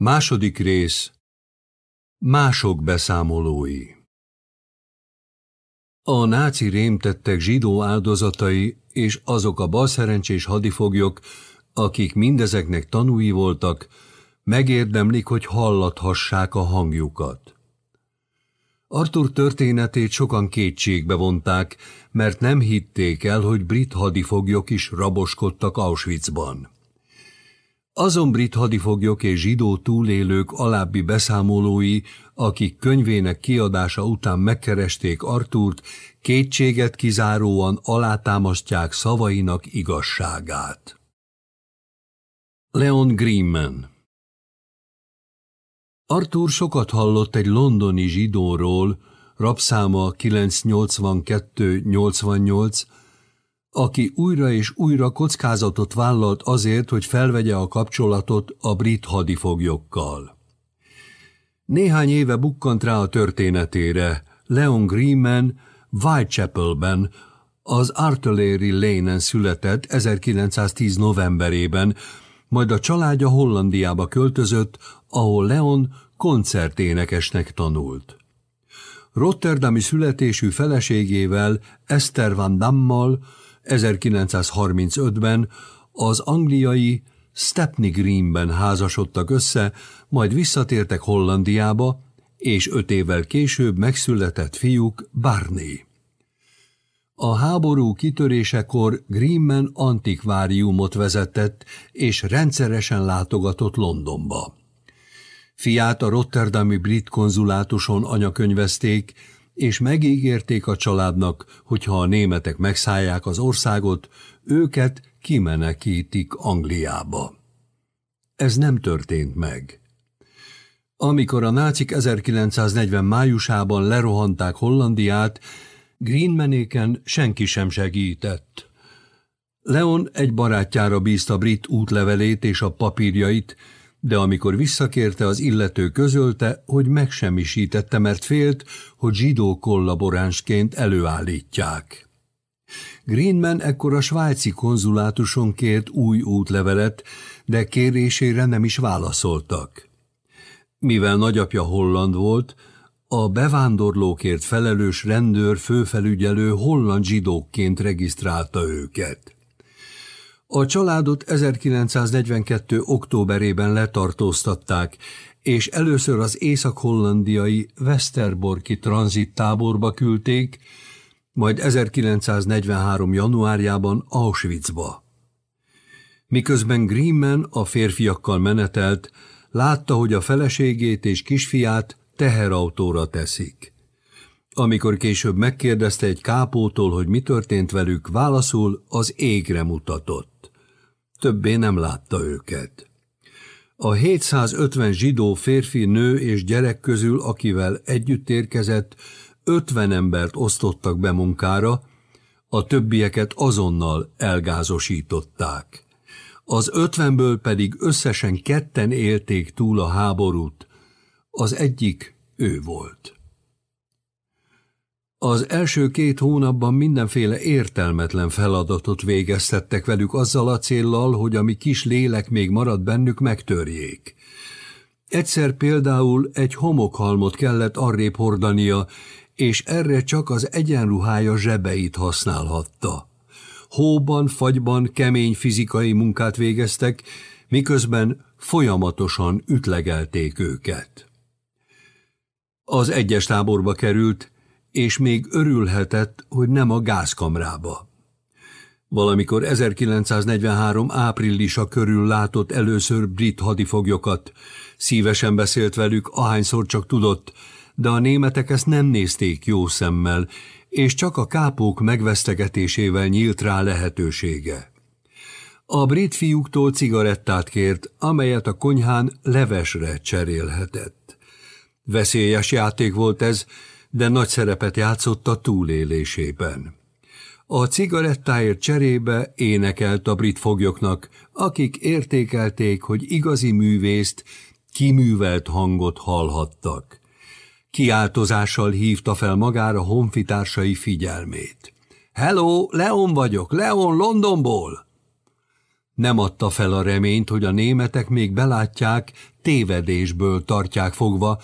Második rész Mások beszámolói A náci rémtettek zsidó áldozatai és azok a balszerencsés hadifoglyok, akik mindezeknek tanúi voltak, megérdemlik, hogy hallathassák a hangjukat. Arthur történetét sokan kétségbe vonták, mert nem hitték el, hogy brit hadifoglyok is raboskodtak Auschwitzban. Azon brit hadifoglyok és zsidó túlélők alábbi beszámolói, akik könyvének kiadása után megkeresték Artúrt, kétséget kizáróan alátámasztják szavainak igazságát. Leon Greenman Arthur sokat hallott egy londoni zsidóról, rabszáma 982-88, aki újra és újra kockázatot vállalt azért, hogy felvegye a kapcsolatot a brit hadifoglyokkal. Néhány éve bukkant rá a történetére. Leon Greenman Whitechapelben, az Artillery Lane-en született 1910 novemberében, majd a családja Hollandiába költözött, ahol Leon koncerténekesnek tanult. Rotterdami születésű feleségével, Esther van Dammal 1935-ben az angliai Stepney Greenben házasodtak össze, majd visszatértek Hollandiába, és öt évvel később megszületett fiúk Barney. A háború kitörésekor Greenman antikváriumot vezetett, és rendszeresen látogatott Londonba. Fiát a Rotterdami brit konzulátuson anyakönyvezték, és megígérték a családnak, hogy ha a németek megszállják az országot, őket kimenekítik Angliába. Ez nem történt meg. Amikor a nácik 1940 májusában lerohanták Hollandiát, Greenmanéken senki sem segített. Leon egy barátjára bízta brit útlevelét és a papírjait, de amikor visszakérte, az illető közölte, hogy megsemmisítette, mert félt, hogy zsidó kollaboránsként előállítják. Greenman ekkor a svájci konzulátuson kért új útlevelet, de kérésére nem is válaszoltak. Mivel nagyapja holland volt, a bevándorlókért felelős rendőr főfelügyelő holland zsidókként regisztrálta őket. A családot 1942. októberében letartóztatták, és először az észak-hollandiai Westerborki tranzittáborba küldték, majd 1943. januárjában Auschwitzba. Miközben Greenman a férfiakkal menetelt, látta, hogy a feleségét és kisfiát teherautóra teszik. Amikor később megkérdezte egy kápótól, hogy mi történt velük, válaszul az égre mutatott. Többé nem látta őket. A 750 zsidó férfi, nő és gyerek közül, akivel együtt érkezett, 50 embert osztottak be munkára, a többieket azonnal elgázosították. Az ötvenből pedig összesen ketten élték túl a háborút, az egyik ő volt. Az első két hónapban mindenféle értelmetlen feladatot végeztettek velük azzal a céllal, hogy ami kis lélek még marad bennük, megtörjék. Egyszer például egy homokhalmot kellett arrébb hordania, és erre csak az egyenruhája zsebeit használhatta. Hóban, fagyban kemény fizikai munkát végeztek, miközben folyamatosan ütlegelték őket. Az egyes táborba került, és még örülhetett, hogy nem a gázkamrába. Valamikor 1943 áprilisa körül látott először brit hadifoglyokat, szívesen beszélt velük, ahányszor csak tudott, de a németek ezt nem nézték jó szemmel, és csak a kápók megvesztegetésével nyílt rá lehetősége. A brit fiúktól cigarettát kért, amelyet a konyhán levesre cserélhetett. Veszélyes játék volt ez, de nagy szerepet játszott a túlélésében. A cigarettáért cserébe énekelt a brit foglyoknak, akik értékelték, hogy igazi művészt, kiművelt hangot hallhattak. Kiáltozással hívta fel magára honfitársai figyelmét. – Hello, Leon vagyok, Leon Londonból! Nem adta fel a reményt, hogy a németek még belátják, tévedésből tartják fogva,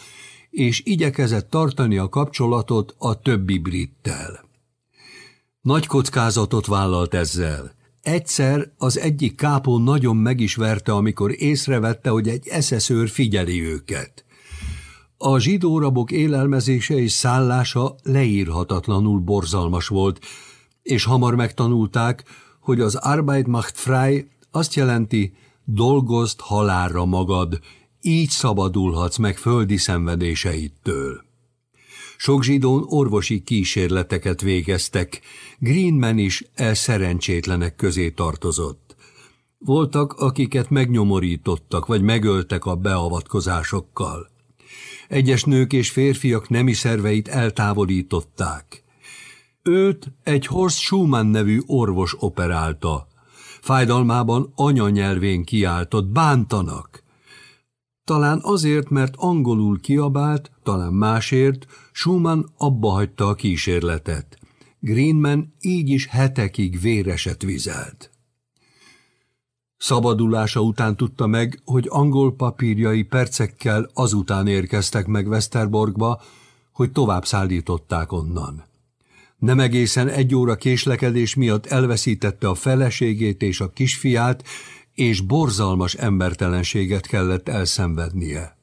és igyekezett tartani a kapcsolatot a többi brittel. Nagy kockázatot vállalt ezzel. Egyszer az egyik kápó nagyon meg is verte, amikor észrevette, hogy egy eszeszőr figyeli őket. A zsidó rabok élelmezése és szállása leírhatatlanul borzalmas volt, és hamar megtanulták, hogy az Arbeit macht frei azt jelenti, dolgozd halálra magad, így szabadulhatsz meg földi szenvedéseidtől. Sok zsidón orvosi kísérleteket végeztek, Greenman is e szerencsétlenek közé tartozott. Voltak, akiket megnyomorítottak, vagy megöltek a beavatkozásokkal. Egyes nők és férfiak nemi szerveit eltávolították. Őt egy Horst Schumann nevű orvos operálta. Fájdalmában anyanyelvén kiáltott, bántanak. Talán azért, mert angolul kiabált, talán másért, Schumann abba hagyta a kísérletet. Greenman így is hetekig véreset vizelt. Szabadulása után tudta meg, hogy angol papírjai percekkel azután érkeztek meg Westerborgba, hogy tovább szállították onnan. Nem egészen egy óra késlekedés miatt elveszítette a feleségét és a kisfiát, és borzalmas embertelenséget kellett elszenvednie.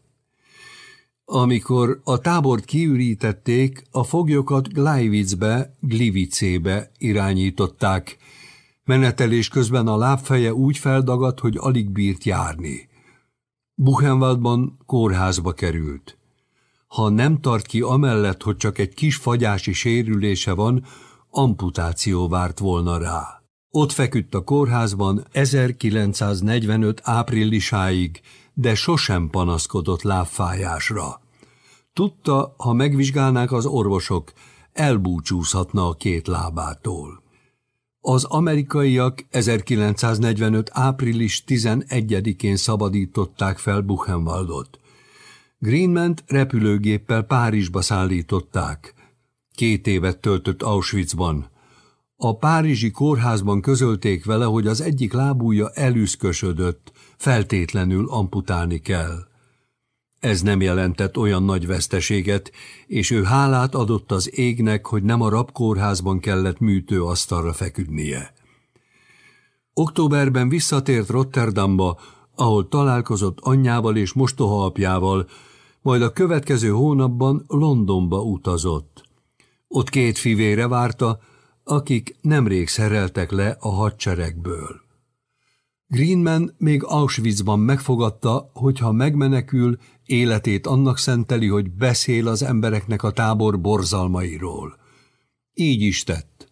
Amikor a tábort kiürítették, a foglyokat Gleiwitzbe, Glivicébe irányították. Menetelés közben a lábfeje úgy feldagadt, hogy alig bírt járni. Buchenwaldban kórházba került. Ha nem tart ki amellett, hogy csak egy kis fagyási sérülése van, amputáció várt volna rá. Ott feküdt a kórházban 1945 áprilisáig, de sosem panaszkodott lábfájásra. Tudta, ha megvizsgálnák az orvosok, elbúcsúzhatna a két lábától. Az amerikaiak 1945. április 11-én szabadították fel Buchenwaldot. Greenment repülőgéppel Párizsba szállították. Két évet töltött Auschwitzban. A párizsi kórházban közölték vele, hogy az egyik lábúja elüszkösödött, feltétlenül amputálni kell. Ez nem jelentett olyan nagy veszteséget, és ő hálát adott az égnek, hogy nem a rabkórházban kellett műtőasztalra feküdnie. Októberben visszatért Rotterdamba, ahol találkozott anyjával és mostohaapjával, majd a következő hónapban Londonba utazott. Ott két fivére várta, akik nemrég szereltek le a hadseregből. Greenman még Auschwitzban megfogadta, hogy ha megmenekül, életét annak szenteli, hogy beszél az embereknek a tábor borzalmairól. Így is tett.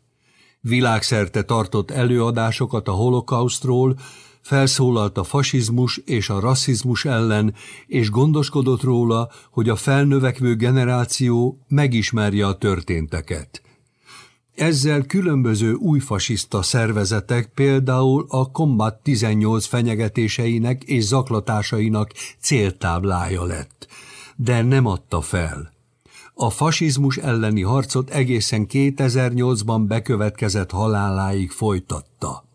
Világszerte tartott előadásokat a holokausztról, felszólalt a fasizmus és a rasszizmus ellen, és gondoskodott róla, hogy a felnövekvő generáció megismerje a történteket – ezzel különböző új fasiszta szervezetek, például a Combat 18 fenyegetéseinek és zaklatásainak céltáblája lett, de nem adta fel. A fasizmus elleni harcot egészen 2008-ban bekövetkezett haláláig folytatta.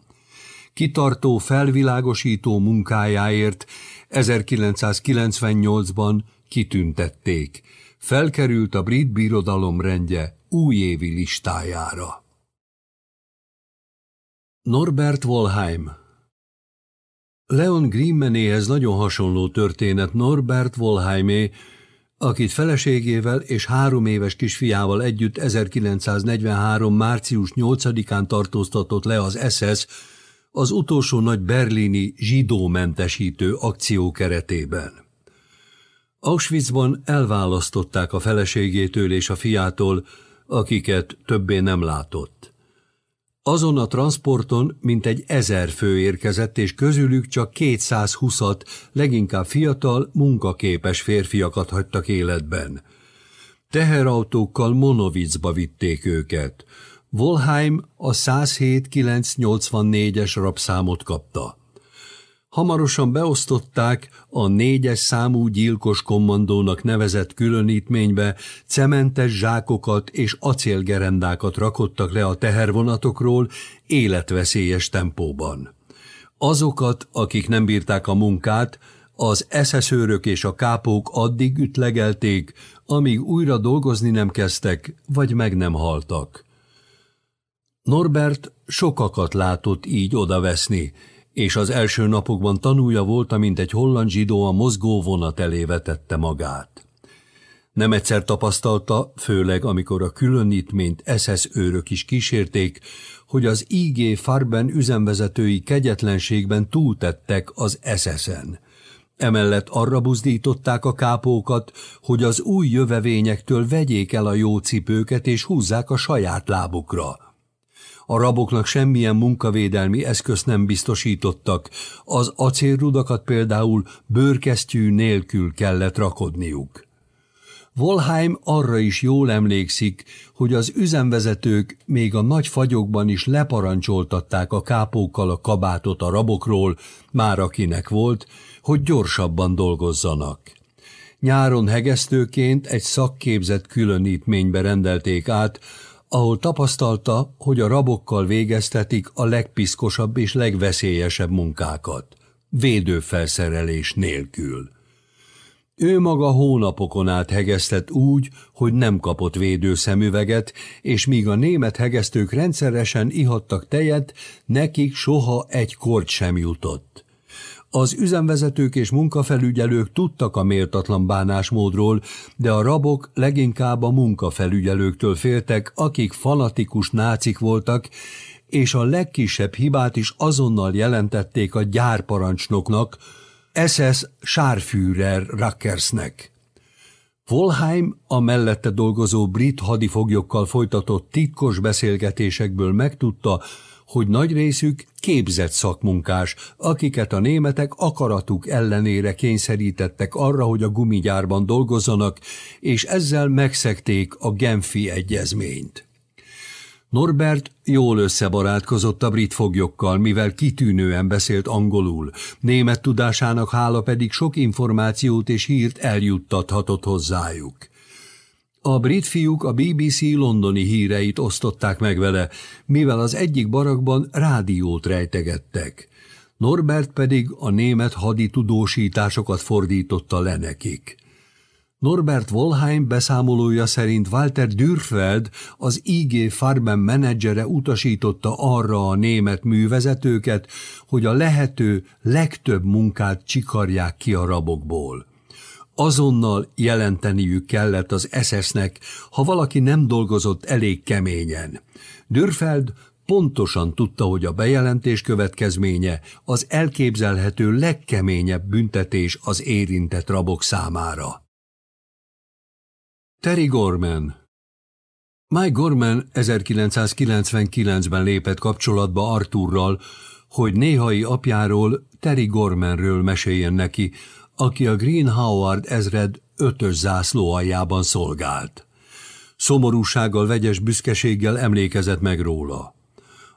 Kitartó felvilágosító munkájáért 1998-ban kitüntették. Felkerült a brit birodalom rendje újévi listájára. Norbert Wolheim Leon Grimmenéhez nagyon hasonló történet Norbert Wolheimé, akit feleségével és három éves kisfiával együtt 1943. március 8-án tartóztatott le az SS az utolsó nagy berlini zsidómentesítő akció keretében. Auschwitzban elválasztották a feleségétől és a fiától, akiket többé nem látott. Azon a transporton mintegy ezer fő érkezett, és közülük csak 220-at, leginkább fiatal, munkaképes férfiakat hagytak életben. Teherautókkal Monovicba vitték őket. Volheim a 107-984-es rabszámot kapta. Hamarosan beosztották a négyes számú gyilkos kommandónak nevezett különítménybe, cementes zsákokat és acélgerendákat rakottak le a tehervonatokról életveszélyes tempóban. Azokat, akik nem bírták a munkát, az eszeszőrök és a kápók addig ütlegelték, amíg újra dolgozni nem kezdtek, vagy meg nem haltak. Norbert sokakat látott így odaveszni, és az első napokban tanúja volt, amint egy holland zsidó a mozgó vonat elé vetette magát. Nem egyszer tapasztalta, főleg amikor a különítményt SS őrök is kísérték, hogy az IG Farben üzemvezetői kegyetlenségben túltettek az SS-en. Emellett arra buzdították a kápókat, hogy az új jövevényektől vegyék el a jó cipőket és húzzák a saját lábukra. A raboknak semmilyen munkavédelmi eszközt nem biztosítottak, az acélrudakat például bőrkesztyű nélkül kellett rakodniuk. Volheim arra is jól emlékszik, hogy az üzemvezetők még a nagy fagyokban is leparancsoltatták a kápókkal a kabátot a rabokról, már akinek volt, hogy gyorsabban dolgozzanak. Nyáron hegesztőként egy szakképzett különítménybe rendelték át, ahol tapasztalta, hogy a rabokkal végeztetik a legpiszkosabb és legveszélyesebb munkákat, védőfelszerelés nélkül. Ő maga hónapokon át hegesztett úgy, hogy nem kapott védőszemüveget, és míg a német hegesztők rendszeresen ihattak tejet, nekik soha egy kort sem jutott. Az üzemvezetők és munkafelügyelők tudtak a méltatlan bánásmódról, de a rabok leginkább a munkafelügyelőktől féltek, akik fanatikus nácik voltak, és a legkisebb hibát is azonnal jelentették a gyárparancsnoknak, SS Scharführer Rackersnek. Volheim a mellette dolgozó brit hadifoglyokkal folytatott titkos beszélgetésekből megtudta, hogy nagy részük képzett szakmunkás, akiket a németek akaratuk ellenére kényszerítettek arra, hogy a gumigyárban dolgozzanak, és ezzel megszekték a Genfi egyezményt. Norbert jól összebarátkozott a brit foglyokkal, mivel kitűnően beszélt angolul, német tudásának hála pedig sok információt és hírt eljuttathatott hozzájuk. A brit fiúk a BBC londoni híreit osztották meg vele, mivel az egyik barakban rádiót rejtegettek. Norbert pedig a német hadi tudósításokat fordította le nekik. Norbert Wolheim beszámolója szerint Walter Dürfeld, az IG Farben menedzsere utasította arra a német művezetőket, hogy a lehető legtöbb munkát csikarják ki a rabokból. Azonnal jelenteniük kellett az SS-nek, ha valaki nem dolgozott elég keményen. Dürfeld pontosan tudta, hogy a bejelentés következménye az elképzelhető legkeményebb büntetés az érintett rabok számára. Terry Gorman Mike Gorman 1999-ben lépett kapcsolatba Arthurral, hogy néhai apjáról, Terry Gormanről meséljen neki, aki a Green Howard ezred ötös zászló aljában szolgált. Szomorúsággal, vegyes büszkeséggel emlékezett meg róla.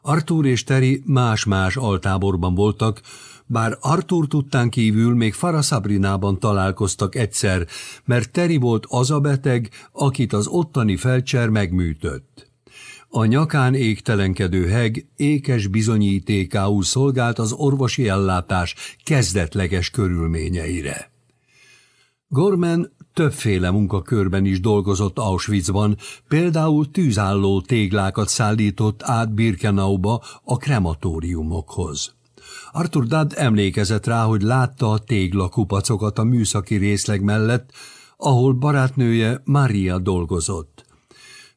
Arthur és Terry más-más altáborban voltak, bár Arthur tudtán kívül még Fara Sabrinában találkoztak egyszer, mert Teri volt az a beteg, akit az ottani felcser megműtött. A nyakán égtelenkedő heg ékes bizonyítékául szolgált az orvosi ellátás kezdetleges körülményeire. Gorman többféle munkakörben is dolgozott Auschwitzban, például tűzálló téglákat szállított át Birkenauba a krematóriumokhoz. Arthur Dudd emlékezett rá, hogy látta a téglakupacokat a műszaki részleg mellett, ahol barátnője Maria dolgozott.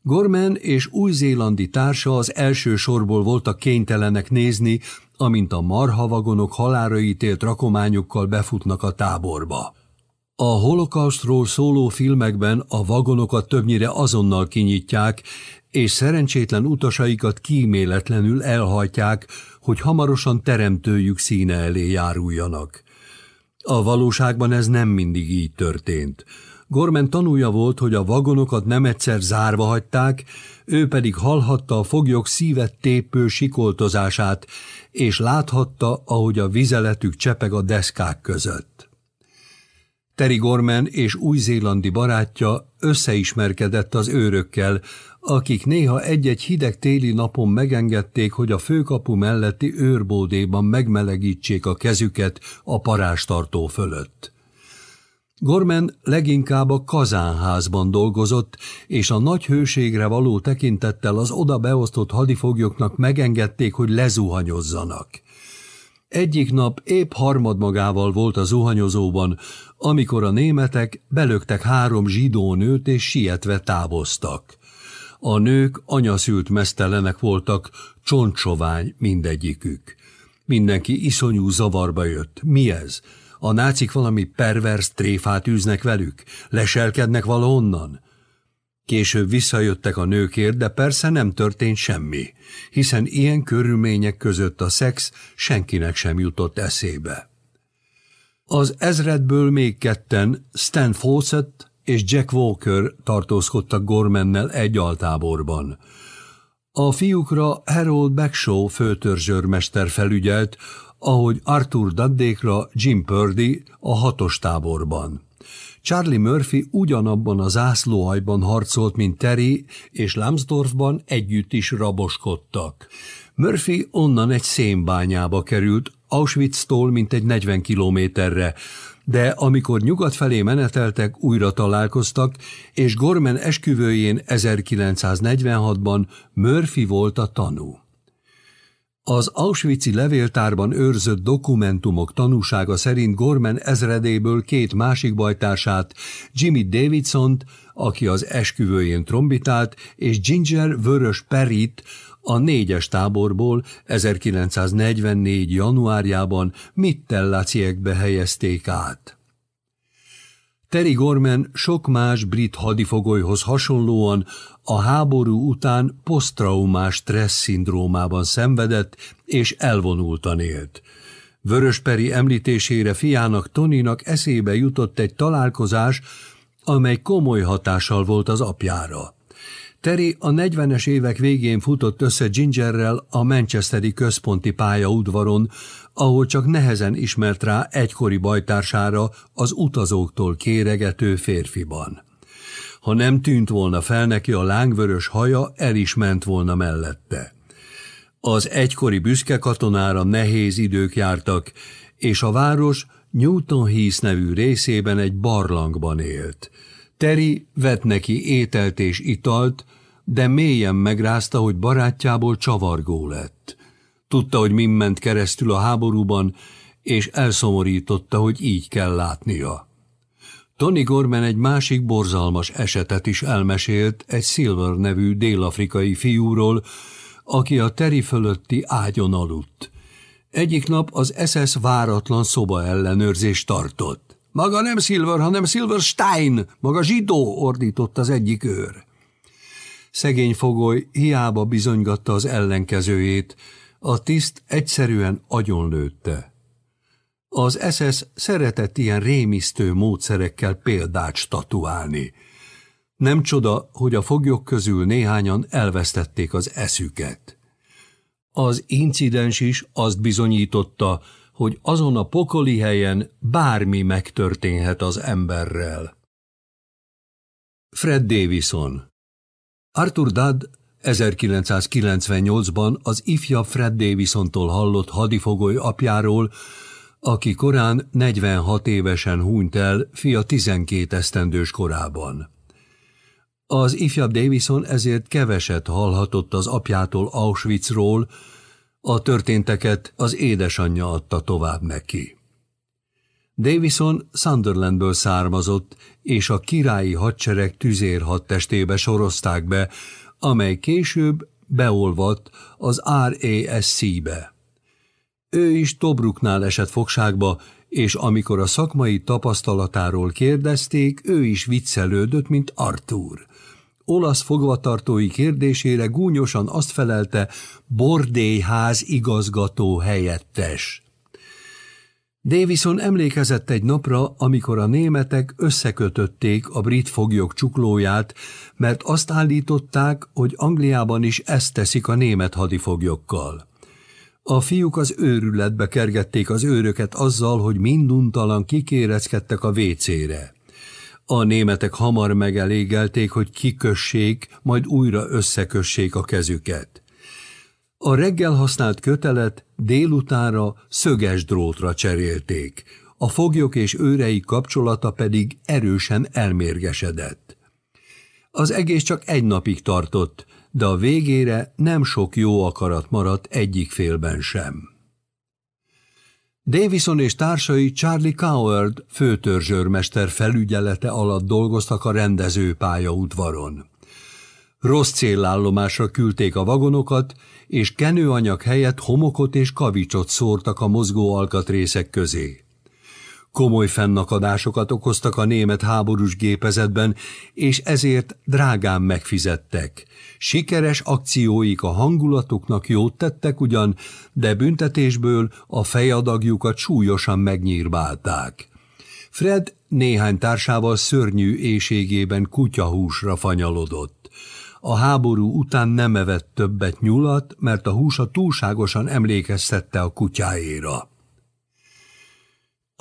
Gorman és új-zélandi társa az első sorból voltak kénytelenek nézni, amint a marhavagonok halára ítélt rakományokkal befutnak a táborba. A holokausztról szóló filmekben a vagonokat többnyire azonnal kinyitják, és szerencsétlen utasaikat kíméletlenül elhajtják, hogy hamarosan teremtőjük színe elé járuljanak. A valóságban ez nem mindig így történt. Gorman tanúja volt, hogy a vagonokat nem egyszer zárva hagyták, ő pedig hallhatta a foglyok szívet tépő sikoltozását, és láthatta, ahogy a vizeletük csepeg a deszkák között. Terry Gorman és új-zélandi barátja összeismerkedett az őrökkel, akik néha egy-egy hideg téli napon megengedték, hogy a főkapu melletti őrbódéban megmelegítsék a kezüket a parástartó fölött. Gorman leginkább a kazánházban dolgozott, és a nagy hőségre való tekintettel az oda beosztott hadifoglyoknak megengedték, hogy lezuhanyozzanak. Egyik nap épp harmadmagával volt a zuhanyozóban, amikor a németek belöktek három zsidó nőt és sietve távoztak. A nők anyaszült mesztelenek voltak, csontsovány mindegyikük. Mindenki iszonyú zavarba jött. Mi ez? A nácik valami pervers tréfát űznek velük? Leselkednek valahonnan? Később visszajöttek a nőkért, de persze nem történt semmi, hiszen ilyen körülmények között a szex senkinek sem jutott eszébe. Az ezredből még ketten, Stan Fawcett és Jack Walker tartózkodtak Gormannel egy altáborban. A fiúkra Harold Backshaw főtörzsőrmester felügyelt, ahogy Arthur Daddékra Jim Purdy a hatos táborban. Charlie Murphy ugyanabban a zászlóhajban harcolt, mint Terry, és Lambsdorffban együtt is raboskodtak. Murphy onnan egy szénbányába került, Auschwitz-tól mintegy 40 kilométerre, de amikor nyugat felé meneteltek, újra találkoztak, és Gorman esküvőjén 1946-ban Murphy volt a tanú. Az Auschwitz-i levéltárban őrzött dokumentumok tanúsága szerint Gorman ezredéből két másik bajtársát, Jimmy davidson aki az esküvőjén trombitált, és Ginger Vörös Perit, a négyes táborból 1944. januárjában Mittellaciekbe helyezték át. Terry Gorman sok más brit hadifogolyhoz hasonlóan a háború után posztraumás stressz szindrómában szenvedett és elvonultan élt. Vörösperi említésére fiának Toninak eszébe jutott egy találkozás, amely komoly hatással volt az apjára. Terry a 40-es évek végén futott össze Gingerrel a Manchesteri központi pályaudvaron, ahol csak nehezen ismert rá egykori bajtársára az utazóktól kéregető férfiban. Ha nem tűnt volna fel neki a lángvörös haja, el is ment volna mellette. Az egykori büszke katonára nehéz idők jártak, és a város Newton Heath nevű részében egy barlangban élt. Teri vett neki ételt és italt, de mélyen megrázta, hogy barátjából csavargó lett. Tudta, hogy min ment keresztül a háborúban, és elszomorította, hogy így kell látnia. Tony Gorman egy másik borzalmas esetet is elmesélt egy Silver nevű dél-afrikai fiúról, aki a teri fölötti ágyon aludt. Egyik nap az SS váratlan szoba ellenőrzést tartott. Maga nem Silver, hanem Silverstein, maga zsidó, ordított az egyik őr. Szegény fogoly hiába bizonygatta az ellenkezőjét, a tiszt egyszerűen agyonlőtte. Az SS szeretett ilyen rémisztő módszerekkel példát statuálni. Nem csoda, hogy a foglyok közül néhányan elvesztették az eszüket. Az incidens is azt bizonyította, hogy azon a pokoli helyen bármi megtörténhet az emberrel. Fred Davison Arthur Dudd 1998-ban az ifja Fred Davisontól hallott hadifogoly apjáról, aki korán 46 évesen hunyt el fia 12 esztendős korában. Az ifjabb Davison ezért keveset hallhatott az apjától Auschwitzról, a történteket az édesanyja adta tovább neki. Davison Sunderlandből származott, és a királyi hadsereg tüzérhadtestébe sorozták be, amely később beolvadt az RASC-be. Ő is Tobruknál esett fogságba, és amikor a szakmai tapasztalatáról kérdezték, ő is viccelődött, mint Arthur. Olasz fogvatartói kérdésére gúnyosan azt felelte, bordélyház igazgató helyettes. Davison emlékezett egy napra, amikor a németek összekötötték a brit foglyok csuklóját, mert azt állították, hogy Angliában is ezt teszik a német hadifoglyokkal. A fiúk az őrületbe kergették az őröket azzal, hogy minduntalan kikéreckedtek a vécére. A németek hamar megelégelték, hogy kikössék, majd újra összekössék a kezüket. A reggel használt kötelet délutánra szöges drótra cserélték, a foglyok és őrei kapcsolata pedig erősen elmérgesedett. Az egész csak egy napig tartott, de a végére nem sok jó akarat maradt egyik félben sem. Davison és társai Charlie Coward főtörzsőrmester felügyelete alatt dolgoztak a rendezőpálya udvaron. Rossz célállomásra küldték a vagonokat, és kenőanyag helyett homokot és kavicsot szórtak a mozgó alkatrészek közé. Komoly fennakadásokat okoztak a német háborús gépezetben, és ezért drágán megfizettek. Sikeres akcióik a hangulatuknak jót tettek ugyan, de büntetésből a fejadagjukat súlyosan megnyírbálták. Fred néhány társával szörnyű éjségében kutyahúsra fanyalodott. A háború után nem evett többet nyulat, mert a húsa túlságosan emlékeztette a kutyáéra.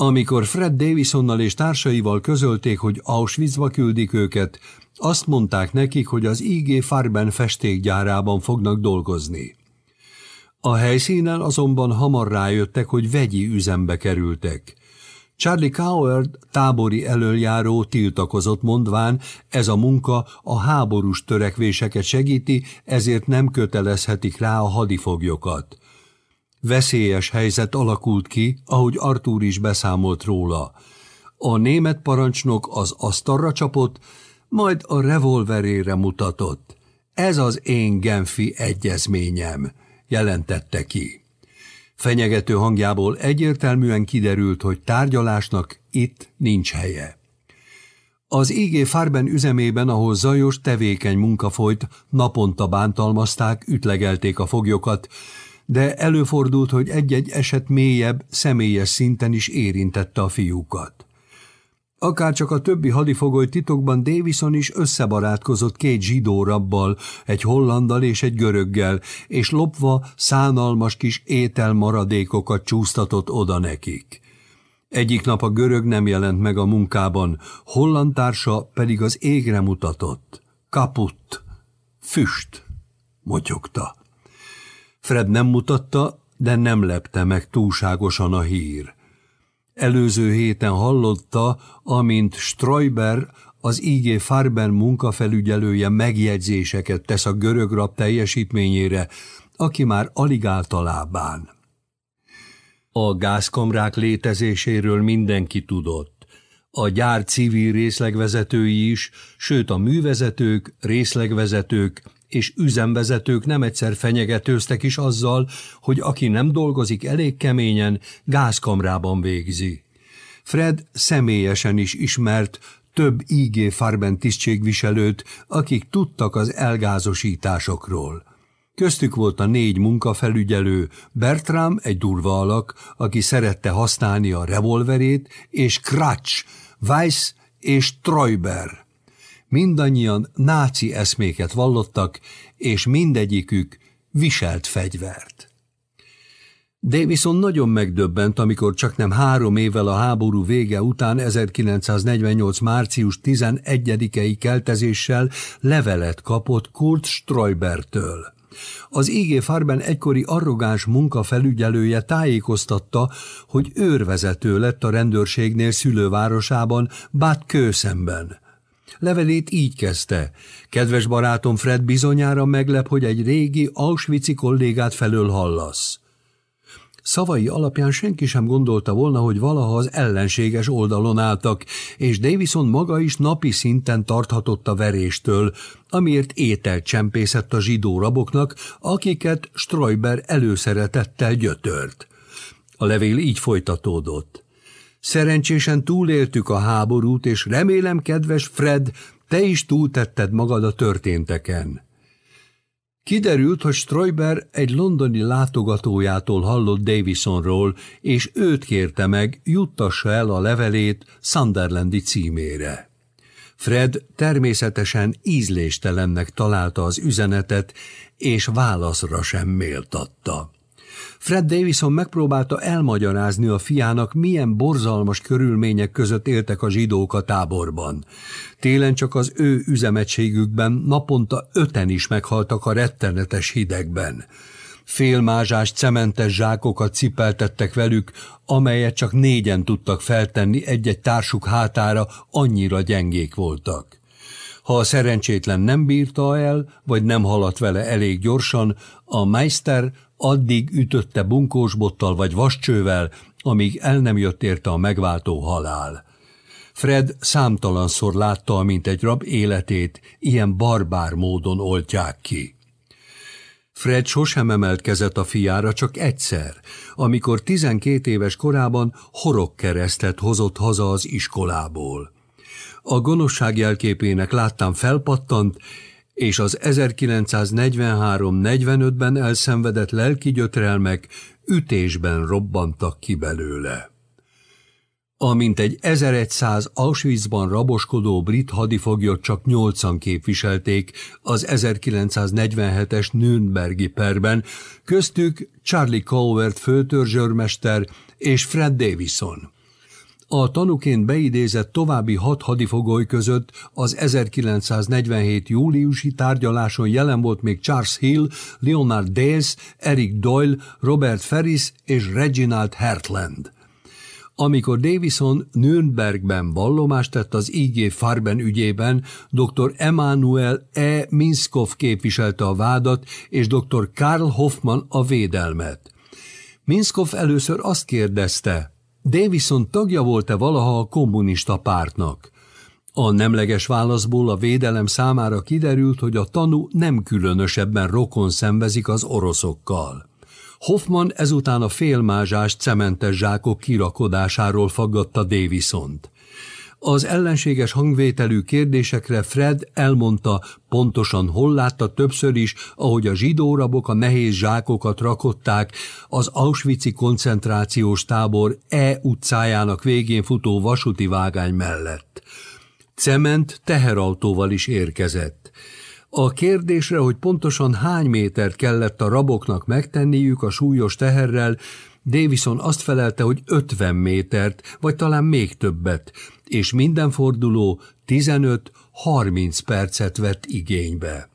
Amikor Fred Davisonnal és társaival közölték, hogy Auschwitzba küldik őket, azt mondták nekik, hogy az IG Farben festékgyárában fognak dolgozni. A helyszínen azonban hamar rájöttek, hogy vegyi üzembe kerültek. Charlie Coward tábori elöljáró tiltakozott mondván, ez a munka a háborús törekvéseket segíti, ezért nem kötelezhetik rá a hadifoglyokat. Veszélyes helyzet alakult ki, ahogy Artúr is beszámolt róla. A német parancsnok az asztalra csapott, majd a revolverére mutatott. Ez az én Genfi egyezményem, jelentette ki. Fenyegető hangjából egyértelműen kiderült, hogy tárgyalásnak itt nincs helye. Az IG Farben üzemében, ahol zajos, tevékeny munka folyt, naponta bántalmazták, ütlegelték a foglyokat, de előfordult, hogy egy-egy eset mélyebb, személyes szinten is érintette a fiúkat. Akárcsak a többi hadifogoly titokban Davison is összebarátkozott két zsidó rabbal, egy hollandal és egy göröggel, és lopva szánalmas kis ételmaradékokat csúsztatott oda nekik. Egyik nap a görög nem jelent meg a munkában, holland társa pedig az égre mutatott. Kaput, füst, motyogta. Fred nem mutatta, de nem lepte meg túlságosan a hír. Előző héten hallotta, amint Streuber, az IG Farben munkafelügyelője megjegyzéseket tesz a görög rab teljesítményére, aki már alig állt a lábán. A gázkamrák létezéséről mindenki tudott. A gyár civil részlegvezetői is, sőt a művezetők, részlegvezetők és üzemvezetők nem egyszer fenyegetőztek is azzal, hogy aki nem dolgozik elég keményen, gázkamrában végzi. Fred személyesen is ismert több IG Farben tisztségviselőt, akik tudtak az elgázosításokról. Köztük volt a négy munkafelügyelő, Bertram, egy durva alak, aki szerette használni a revolverét, és Kratsch, Weiss és Treuber mindannyian náci eszméket vallottak, és mindegyikük viselt fegyvert. Davison nagyon megdöbbent, amikor csak nem három évvel a háború vége után 1948. március 11-i keltezéssel levelet kapott Kurt Streubertől. Az IG Farben egykori arrogáns munkafelügyelője tájékoztatta, hogy őrvezető lett a rendőrségnél szülővárosában, Bad Kőszemben. Levelét így kezdte. Kedves barátom Fred bizonyára meglep, hogy egy régi Auschwitz kollégát felől hallasz. Szavai alapján senki sem gondolta volna, hogy valaha az ellenséges oldalon álltak, és Davison maga is napi szinten tarthatott a veréstől, amiért ételt csempészett a zsidó raboknak, akiket Streuber előszeretettel gyötört. A levél így folytatódott. Szerencsésen túléltük a háborút, és remélem, kedves Fred, te is túltetted magad a történteken. Kiderült, hogy Stroiber egy londoni látogatójától hallott Davisonról, és őt kérte meg, juttassa el a levelét Sunderlandi címére. Fred természetesen ízléstelennek találta az üzenetet, és válaszra sem méltatta. Fred Davison megpróbálta elmagyarázni a fiának, milyen borzalmas körülmények között éltek a zsidók a táborban. Télen csak az ő üzemegységükben naponta öten is meghaltak a rettenetes hidegben. Félmázsás cementes zsákokat cipeltettek velük, amelyet csak négyen tudtak feltenni egy-egy társuk hátára, annyira gyengék voltak. Ha a szerencsétlen nem bírta el, vagy nem haladt vele elég gyorsan, a meister addig ütötte bunkósbottal vagy vascsővel, amíg el nem jött érte a megváltó halál. Fred számtalanszor látta, mint egy rab életét ilyen barbár módon oltják ki. Fred sosem emelt kezet a fiára, csak egyszer, amikor tizenkét éves korában horogkeresztet hozott haza az iskolából. A gonoszság jelképének láttán felpattant, és az 1943-45-ben elszenvedett lelki gyötrelmek ütésben robbantak ki belőle. Amint egy 1100 Auschwitzban raboskodó brit hadifoglyot csak nyolcan képviselték az 1947-es Nürnbergi perben, köztük Charlie Cowert főtörzsörmester és Fred Davison. A tanuként beidézett további hat hadifogoly között az 1947. júliusi tárgyaláson jelen volt még Charles Hill, Leonard Dales, Eric Doyle, Robert Ferris és Reginald Hertland. Amikor Davison Nürnbergben vallomást tett az IG Farben ügyében, dr. Emanuel E. Minskov képviselte a vádat, és dr. Karl Hoffman a védelmet. Minskov először azt kérdezte, Davison tagja volt-e valaha a kommunista pártnak? A nemleges válaszból a védelem számára kiderült, hogy a tanú nem különösebben rokon szenvezik az oroszokkal. Hoffman ezután a félmázsás cementes zsákok kirakodásáról faggatta Davisont. Az ellenséges hangvételű kérdésekre Fred elmondta, pontosan hol látta többször is, ahogy a zsidórabok a nehéz zsákokat rakották az Auschwitz-i koncentrációs tábor E utcájának végén futó vasúti vágány mellett. Cement teherautóval is érkezett. A kérdésre, hogy pontosan hány métert kellett a raboknak megtenniük a súlyos teherrel, Davison azt felelte, hogy 50 métert, vagy talán még többet, és minden forduló 15-30 percet vett igénybe.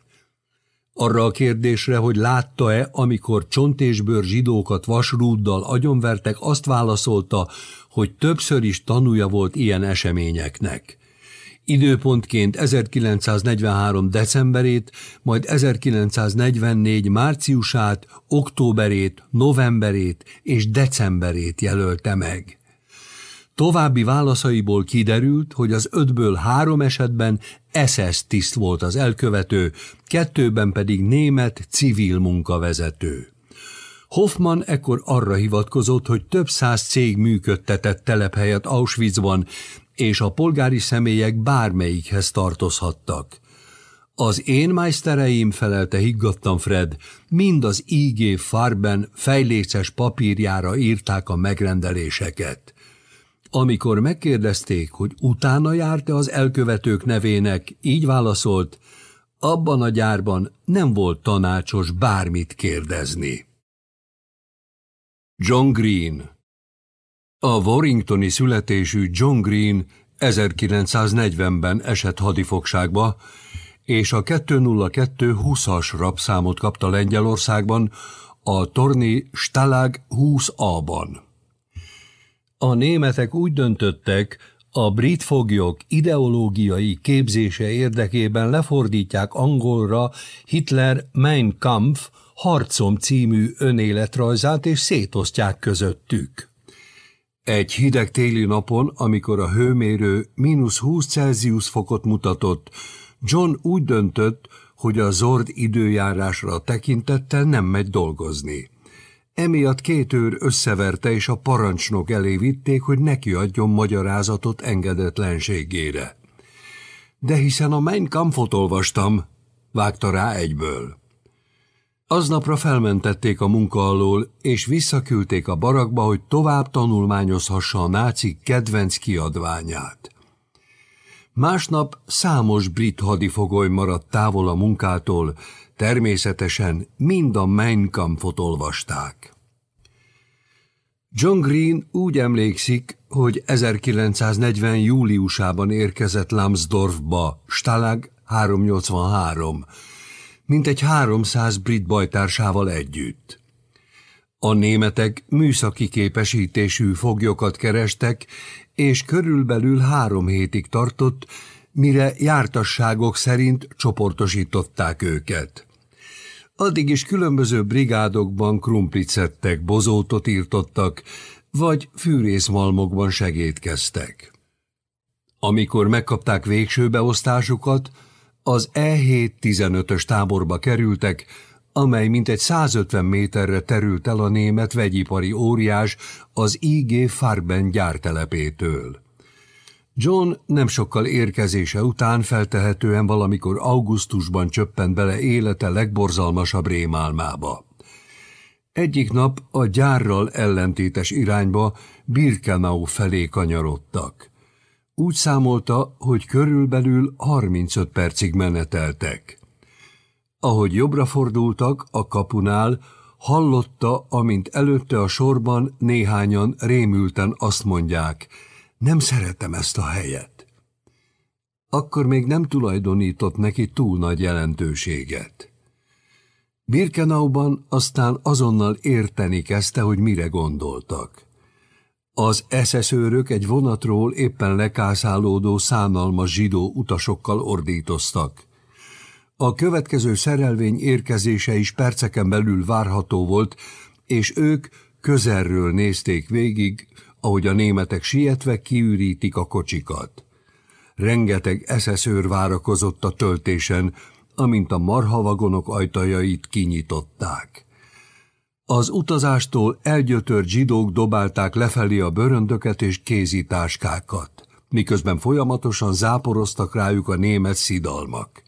Arra a kérdésre, hogy látta-e, amikor csont és bőr zsidókat vasrúddal agyonvertek, azt válaszolta, hogy többször is tanúja volt ilyen eseményeknek. Időpontként 1943. decemberét, majd 1944. márciusát, októberét, novemberét és decemberét jelölte meg. További válaszaiból kiderült, hogy az ötből három esetben SS tiszt volt az elkövető, kettőben pedig német civil munkavezető. Hoffman ekkor arra hivatkozott, hogy több száz cég működtetett telephelyet Auschwitzban, és a polgári személyek bármelyikhez tartozhattak. Az én meistereim, felelte higgadtan Fred, mind az IG Farben fejléces papírjára írták a megrendeléseket. Amikor megkérdezték, hogy utána járt-e az elkövetők nevének, így válaszolt, abban a gyárban nem volt tanácsos bármit kérdezni. John Green A Warringtoni születésű John Green 1940-ben esett hadifogságba, és a 202 20-as rabszámot kapta Lengyelországban, a torni Stalag 20A-ban. A németek úgy döntöttek, a brit foglyok ideológiai képzése érdekében lefordítják angolra Hitler Mein Kampf Harcom című önéletrajzát és szétosztják közöttük. Egy hideg téli napon, amikor a hőmérő mínusz 20 Celsius fokot mutatott, John úgy döntött, hogy a zord időjárásra tekintettel nem megy dolgozni. Emiatt két őr összeverte és a parancsnok elé vitték, hogy neki adjon magyarázatot engedetlenségére. De hiszen a Mein Kampfot olvastam, vágta rá egyből. Aznapra felmentették a munka alól, és visszaküldték a barakba, hogy tovább tanulmányozhassa a nácik kedvenc kiadványát. Másnap számos brit hadifogoly maradt távol a munkától, természetesen mind a Mein Kampfot olvasták. John Green úgy emlékszik, hogy 1940. júliusában érkezett Lambsdorffba, Stalag 383, mintegy 300 brit bajtársával együtt. A németek műszaki képesítésű foglyokat kerestek, és körülbelül három hétig tartott, mire jártasságok szerint csoportosították őket. Addig is különböző brigádokban krumplit szedtek, bozótot írtottak, vagy fűrészmalmokban segédkeztek. Amikor megkapták végső beosztásukat, az E7-15-ös táborba kerültek, amely mintegy 150 méterre terült el a német vegyipari óriás az IG Farben gyártelepétől. John nem sokkal érkezése után feltehetően valamikor augusztusban csöppent bele élete legborzalmasabb rémálmába. Egyik nap a gyárral ellentétes irányba Birkenau felé kanyarodtak. Úgy számolta, hogy körülbelül 35 percig meneteltek. Ahogy jobbra fordultak a kapunál, hallotta, amint előtte a sorban néhányan rémülten azt mondják, nem szeretem ezt a helyet. Akkor még nem tulajdonított neki túl nagy jelentőséget. Birkenauban aztán azonnal érteni kezdte, hogy mire gondoltak. Az eszeszőrök egy vonatról éppen lekászálódó szánalmas zsidó utasokkal ordítoztak. A következő szerelvény érkezése is perceken belül várható volt, és ők közelről nézték végig, ahogy a németek sietve kiürítik a kocsikat. Rengeteg eszeszőr várakozott a töltésen, amint a marhavagonok ajtajait kinyitották. Az utazástól elgyötört zsidók dobálták lefelé a bőröndöket és kézitáskákat, miközben folyamatosan záporoztak rájuk a német szidalmak.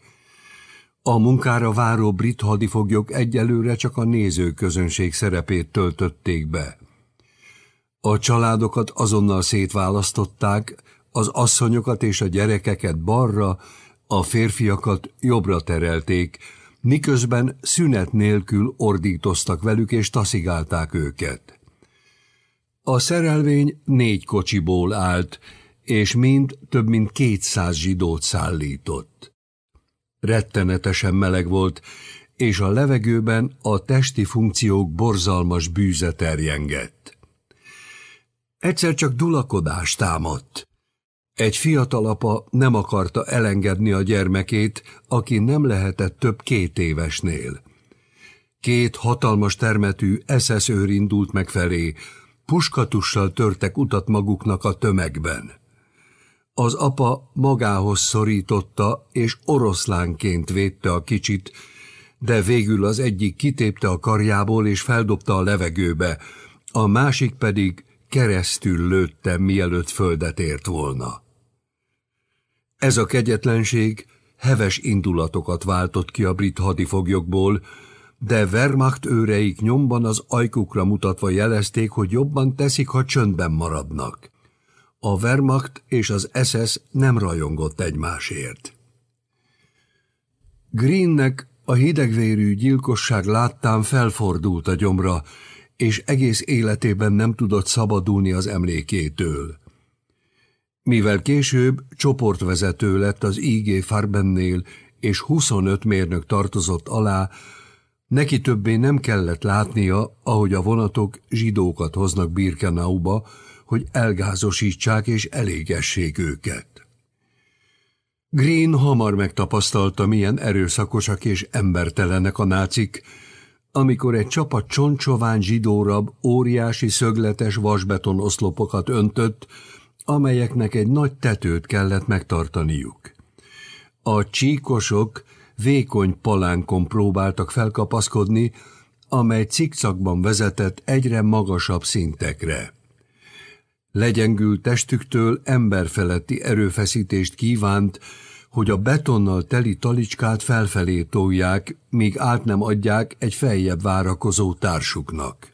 A munkára váró brit hadifoglyok egyelőre csak a nézőközönség szerepét töltötték be. A családokat azonnal szétválasztották, az asszonyokat és a gyerekeket balra, a férfiakat jobbra terelték, miközben szünet nélkül ordítoztak velük és taszigálták őket. A szerelvény négy kocsiból állt, és mind több mint kétszáz zsidót szállított. Rettenetesen meleg volt, és a levegőben a testi funkciók borzalmas bűze terjengett. Egyszer csak dulakodás támadt. Egy fiatal apa nem akarta elengedni a gyermekét, aki nem lehetett több két évesnél. Két hatalmas termetű SS őr indult meg felé, puskatussal törtek utat maguknak a tömegben. Az apa magához szorította, és oroszlánként védte a kicsit, de végül az egyik kitépte a karjából és feldobta a levegőbe, a másik pedig keresztül lőtte, mielőtt földet ért volna. Ez a kegyetlenség heves indulatokat váltott ki a brit hadifoglyokból, de Wehrmacht őreik nyomban az ajkukra mutatva jelezték, hogy jobban teszik, ha csöndben maradnak. A Wehrmacht és az SS nem rajongott egymásért. Greennek a hidegvérű gyilkosság láttán felfordult a gyomra, és egész életében nem tudott szabadulni az emlékétől. Mivel később csoportvezető lett az IG Farbennél, és 25 mérnök tartozott alá, neki többé nem kellett látnia, ahogy a vonatok zsidókat hoznak Birkenauba, hogy elgázosítsák és elégessék őket. Green hamar megtapasztalta, milyen erőszakosak és embertelenek a nácik, amikor egy csapat csoncsován zsidórab óriási szögletes vasbeton oszlopokat öntött, amelyeknek egy nagy tetőt kellett megtartaniuk. A csíkosok vékony palánkon próbáltak felkapaszkodni, amely cikcakban vezetett egyre magasabb szintekre. Legyengült testüktől emberfeletti erőfeszítést kívánt, hogy a betonnal teli talicskát felfelé tolják, míg át nem adják egy feljebb várakozó társuknak.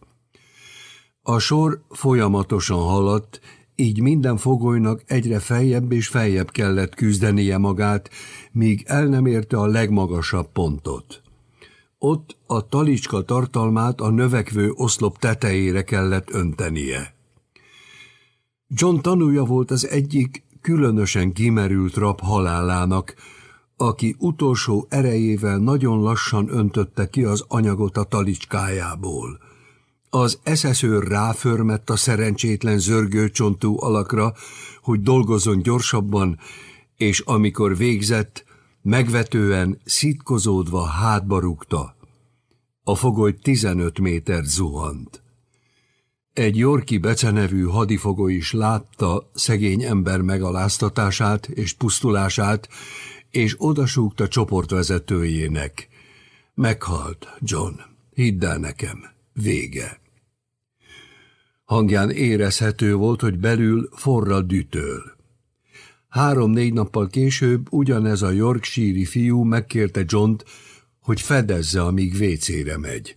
A sor folyamatosan haladt, így minden fogolynak egyre feljebb és feljebb kellett küzdenie magát, míg el nem érte a legmagasabb pontot. Ott a talicska tartalmát a növekvő oszlop tetejére kellett öntenie. John tanúja volt az egyik különösen kimerült rab halálának, aki utolsó erejével nagyon lassan öntötte ki az anyagot a talicskájából. Az eszeszőr ráförmett a szerencsétlen zörgőcsontú alakra, hogy dolgozzon gyorsabban, és amikor végzett, megvetően szitkozódva hátba rúgta. A fogoly 15 méter zuhant. Egy Yorki becenevű hadifogoly is látta szegény ember megaláztatását és pusztulását, és odasúgta csoportvezetőjének. Meghalt, John. Hidd el nekem. Vége. Hangján érezhető volt, hogy belül forra dütöl. Három-négy nappal később ugyanez a Yorkshire fiú megkérte Johnt, hogy fedezze, amíg vécére megy.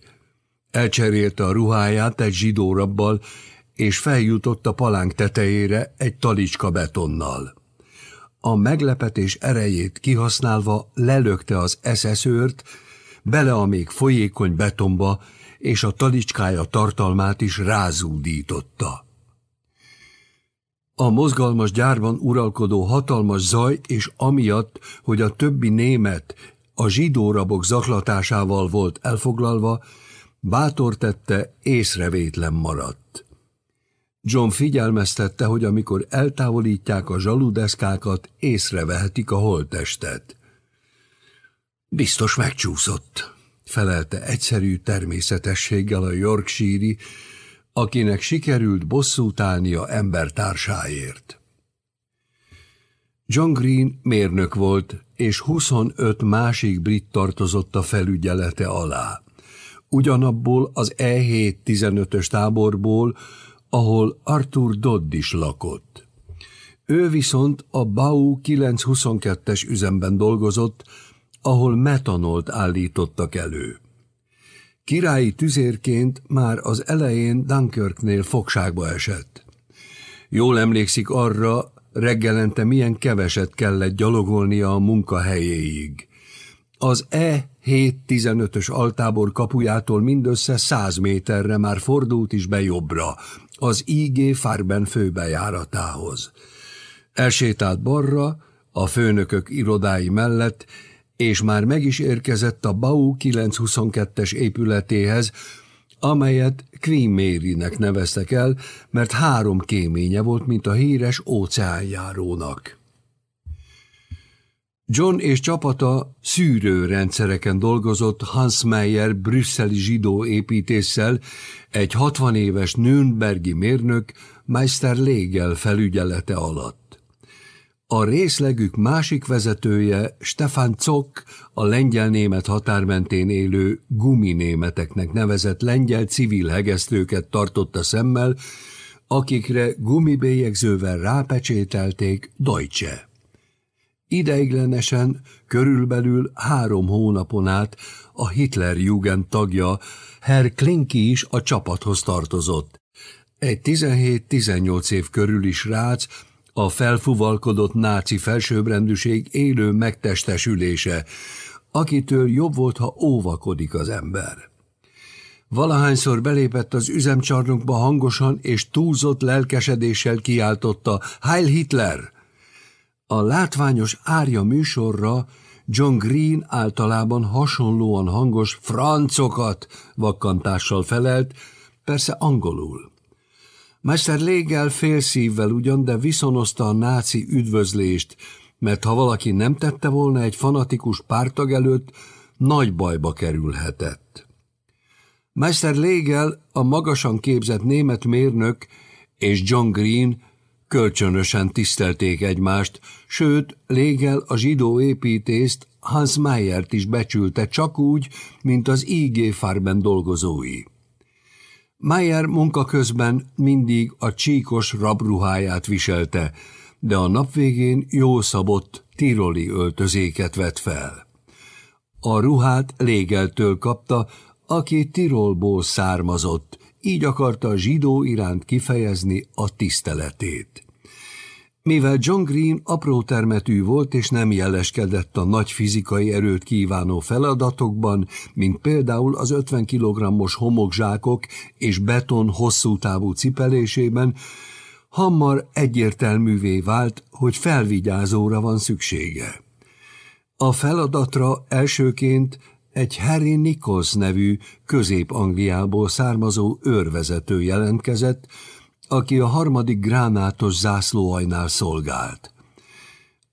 Elcserélte a ruháját egy zsidórabbal, és feljutott a palánk tetejére egy talicska betonnal. A meglepetés erejét kihasználva lelökte az eszeszőrt, bele a még folyékony betonba, és a talicskája tartalmát is rázúdította. A mozgalmas gyárban uralkodó hatalmas zaj, és amiatt, hogy a többi német a zsidó zaklatásával volt elfoglalva, bátor tette, észrevétlen maradt. John figyelmeztette, hogy amikor eltávolítják a zsaludeszkákat, észrevehetik a holttestet. Biztos megcsúszott, felelte egyszerű természetességgel a Yorkshire, akinek sikerült bosszút állnia embertársáért. John Green mérnök volt, és 25 másik brit tartozott a felügyelete alá. Ugyanabból az E7-15-ös táborból, ahol Arthur Dodd is lakott. Ő viszont a Bau 922-es üzemben dolgozott, ahol metanolt állítottak elő. Királyi tüzérként már az elején Dunkirknél fogságba esett. Jól emlékszik arra, reggelente milyen keveset kellett gyalogolnia a munkahelyéig. Az E715-ös altábor kapujától mindössze száz méterre már fordult is be jobbra, az IG Farben főbejáratához. Elsétált balra, a főnökök irodái mellett, és már meg is érkezett a Bau 922-es épületéhez, amelyet Queen Mary-nek neveztek el, mert három kéménye volt, mint a híres óceánjárónak. John és csapata szűrőrendszereken dolgozott Hans Meyer brüsszeli zsidó építéssel, egy 60 éves Nürnbergi mérnök Meister Légel felügyelete alatt. A részlegük másik vezetője Stefan Zock, a lengyel-német határmentén élő guminémeteknek nevezett lengyel civil hegesztőket tartotta szemmel, akikre gumibélyegzővel rápecsételték Deutsche. Ideiglenesen, körülbelül három hónapon át a Hitler-Jugend tagja, Herr Klinki is a csapathoz tartozott. Egy 17-18 év körüli srác, a felfuvalkodott náci felsőbbrendűség élő megtestesülése, akitől jobb volt, ha óvakodik az ember. Valahányszor belépett az üzemcsarnokba hangosan és túlzott lelkesedéssel kiáltotta Heil Hitler! A látványos árja műsorra John Green általában hasonlóan hangos francokat vakkantással felelt, persze angolul. Mester Légel félszívvel ugyan, de viszonozta a náci üdvözlést, mert ha valaki nem tette volna egy fanatikus pártag előtt, nagy bajba kerülhetett. Mester Légel, a magasan képzett német mérnök és John Green kölcsönösen tisztelték egymást, sőt, Légel a zsidó építészt Hans Meyert is becsülte csak úgy, mint az IG Farben dolgozói. Mayer munka közben mindig a csíkos rabruháját viselte, de a nap végén jó szabott tiroli öltözéket vett fel. A ruhát légeltől kapta, aki Tirolból származott, így akarta a zsidó iránt kifejezni a tiszteletét. Mivel John Green apró termetű volt és nem jeleskedett a nagy fizikai erőt kívánó feladatokban, mint például az 50 kg-os homokzsákok és beton hosszú távú cipelésében, hamar egyértelművé vált, hogy felvigyázóra van szüksége. A feladatra elsőként egy Harry Nichols nevű közép-Angliából származó őrvezető jelentkezett, aki a harmadik gránátos zászlóajnál szolgált.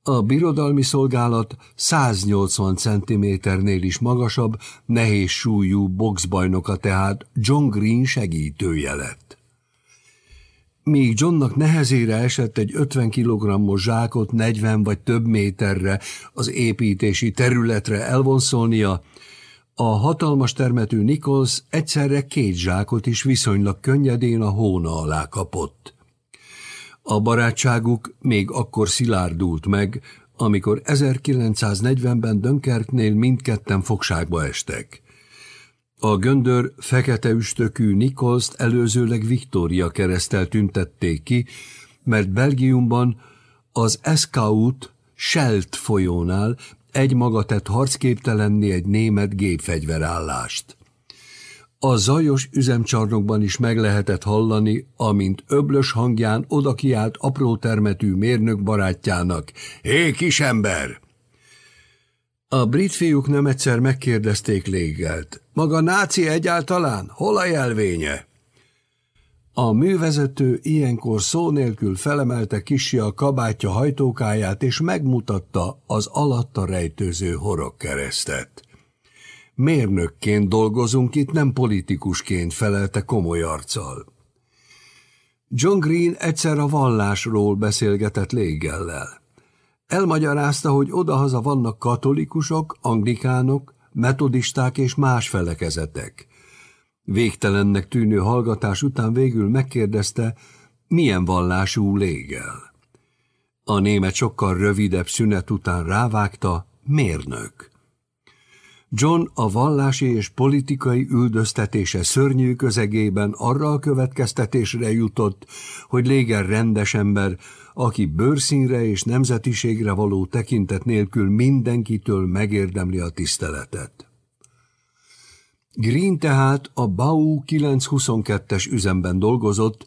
A birodalmi szolgálat 180 cm-nél is magasabb, nehéz súlyú boxbajnoka tehát John Green segítője lett. Míg Johnnak nehezére esett egy 50 kg-os zsákot 40 vagy több méterre az építési területre elvonszolnia, a hatalmas termetű Nichols egyszerre két zsákot is viszonylag könnyedén a hóna alá kapott. A barátságuk még akkor szilárdult meg, amikor 1940-ben Dönkerknél mindketten fogságba estek. A göndör fekete üstökű Nikolszt előzőleg Viktória keresztel tüntették ki, mert Belgiumban az Eskaut Scheldt folyónál egy maga tett harcképtelenni egy német gépfegyverállást. A zajos üzemcsarnokban is meg lehetett hallani, amint öblös hangján oda kiált apró termetű mérnök barátjának. Hé, kisember! A brit fiúk nem egyszer megkérdezték légelt. Maga náci egyáltalán? Hol a jelvénye? A művezető ilyenkor szó nélkül felemelte kisi a kabátja hajtókáját, és megmutatta az alatta rejtőző horogkeresztet. Mérnökként dolgozunk itt, nem politikusként felelte komoly arccal. John Green egyszer a vallásról beszélgetett léggellel. Elmagyarázta, hogy odahaza vannak katolikusok, anglikánok, metodisták és más felekezetek – Végtelennek tűnő hallgatás után végül megkérdezte, milyen vallású légel. A német sokkal rövidebb szünet után rávágta, mérnök. John a vallási és politikai üldöztetése szörnyű közegében arra a következtetésre jutott, hogy Léger rendes ember, aki bőrszínre és nemzetiségre való tekintet nélkül mindenkitől megérdemli a tiszteletet. Green tehát a Bau 922-es üzemben dolgozott,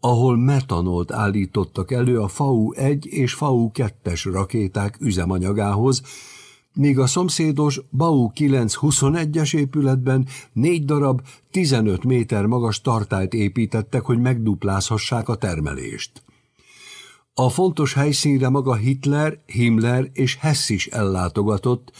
ahol metanolt állítottak elő a FAU-1 és FAU-2-es rakéták üzemanyagához, míg a szomszédos Bau 921-es épületben négy darab 15 méter magas tartályt építettek, hogy megduplázhassák a termelést. A fontos helyszínre maga Hitler, Himmler és Hess is ellátogatott,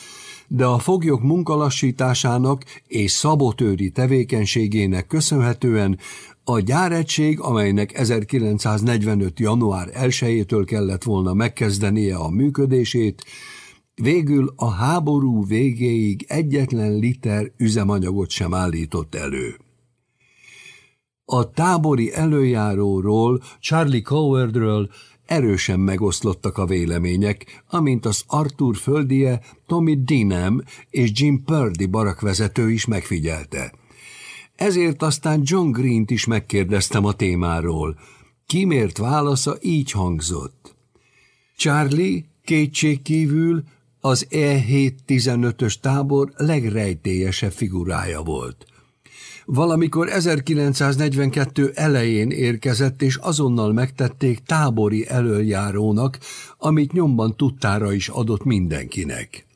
de a foglyok munkalassításának és szabotőri tevékenységének köszönhetően a gyáregység, amelynek 1945. január 1-től kellett volna megkezdenie a működését, végül a háború végéig egyetlen liter üzemanyagot sem állított elő. A tábori előjáróról, Charlie Cowardről erősen megoszlottak a vélemények, amint az Arthur Földie, Tommy Dinham és Jim Purdy barakvezető is megfigyelte. Ezért aztán John Green-t is megkérdeztem a témáról. Kimért válasza így hangzott. Charlie kétségkívül az E715-ös tábor legrejtélyesebb figurája volt. Valamikor 1942 elején érkezett, és azonnal megtették tábori előjárónak, amit nyomban tudtára is adott mindenkinek.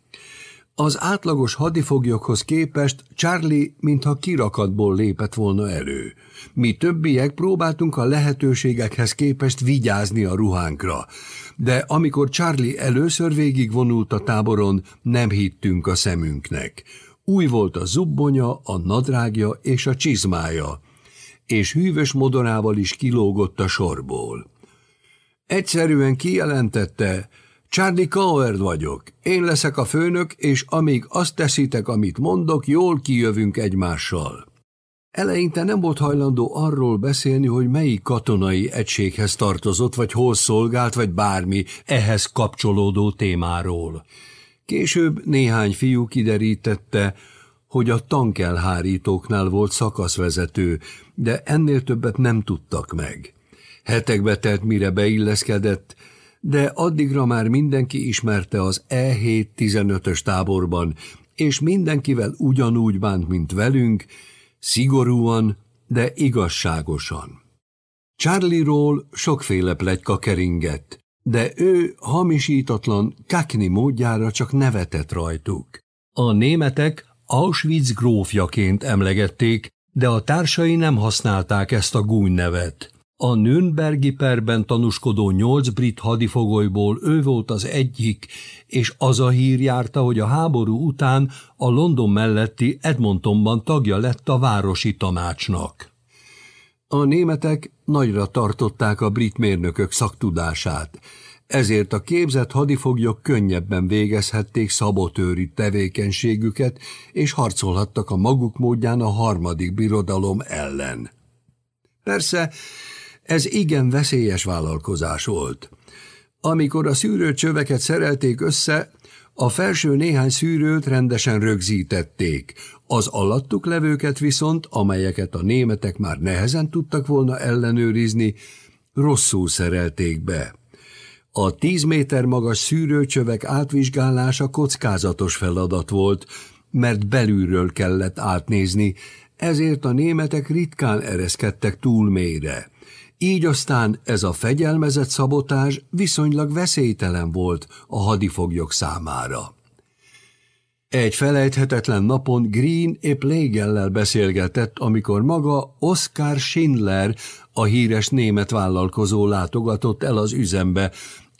Az átlagos hadifoglyokhoz képest Charlie mintha kirakatból lépett volna elő. Mi többiek próbáltunk a lehetőségekhez képest vigyázni a ruhánkra, de amikor Charlie először végigvonult a táboron, nem hittünk a szemünknek. Új volt a zubbonya, a nadrágja és a csizmája, és hűvös modorával is kilógott a sorból. Egyszerűen kijelentette, Charlie Coward vagyok, én leszek a főnök, és amíg azt teszitek, amit mondok, jól kijövünk egymással. Eleinte nem volt hajlandó arról beszélni, hogy melyik katonai egységhez tartozott, vagy hol szolgált, vagy bármi ehhez kapcsolódó témáról. Később néhány fiú kiderítette, hogy a tankelhárítóknál volt szakaszvezető, de ennél többet nem tudtak meg. Hetekbe telt, mire beilleszkedett, de addigra már mindenki ismerte az E7-15-ös táborban, és mindenkivel ugyanúgy bánt, mint velünk, szigorúan, de igazságosan. Charlie-ról sokféle plegyka keringett, de ő hamisítatlan, kakni módjára csak nevetett rajtuk. A németek Auschwitz grófjaként emlegették, de a társai nem használták ezt a gúny nevet. A Nürnbergi perben tanúskodó nyolc brit hadifogolyból ő volt az egyik, és az a hír járta, hogy a háború után a London melletti Edmontonban tagja lett a városi tanácsnak. A németek nagyra tartották a brit mérnökök szaktudását, ezért a képzett hadifoglyok könnyebben végezhették szabotőri tevékenységüket, és harcolhattak a maguk módján a harmadik birodalom ellen. Persze, ez igen veszélyes vállalkozás volt. Amikor a szűrőcsöveket szerelték össze, a felső néhány szűrőt rendesen rögzítették, az alattuk levőket viszont, amelyeket a németek már nehezen tudtak volna ellenőrizni, rosszul szerelték be. A tíz méter magas szűrőcsövek átvizsgálása kockázatos feladat volt, mert belülről kellett átnézni, ezért a németek ritkán ereszkedtek túl mélyre. Így aztán ez a fegyelmezett szabotás viszonylag veszélytelen volt a hadifoglyok számára. Egy felejthetetlen napon Green épp Légellel beszélgetett, amikor maga Oscar Schindler, a híres német vállalkozó látogatott el az üzembe,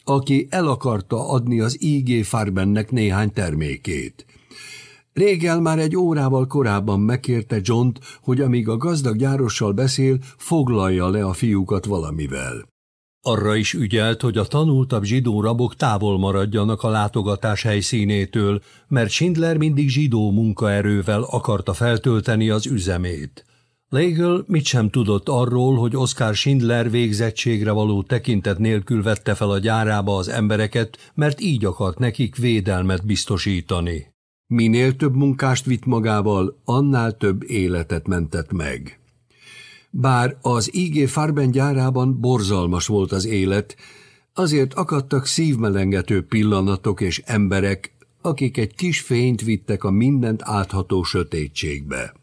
aki el akarta adni az IG Farbennek néhány termékét. Régel már egy órával korábban megkérte john hogy amíg a gazdag gyárossal beszél, foglalja le a fiúkat valamivel. Arra is ügyelt, hogy a tanultabb zsidó rabok távol maradjanak a látogatás helyszínétől, mert Schindler mindig zsidó munkaerővel akarta feltölteni az üzemét. Legel mit sem tudott arról, hogy Oscar Schindler végzettségre való tekintet nélkül vette fel a gyárába az embereket, mert így akart nekik védelmet biztosítani. Minél több munkást vitt magával, annál több életet mentett meg. Bár az IG Farben gyárában borzalmas volt az élet, azért akadtak szívmelengető pillanatok és emberek, akik egy kis fényt vittek a mindent átható sötétségbe.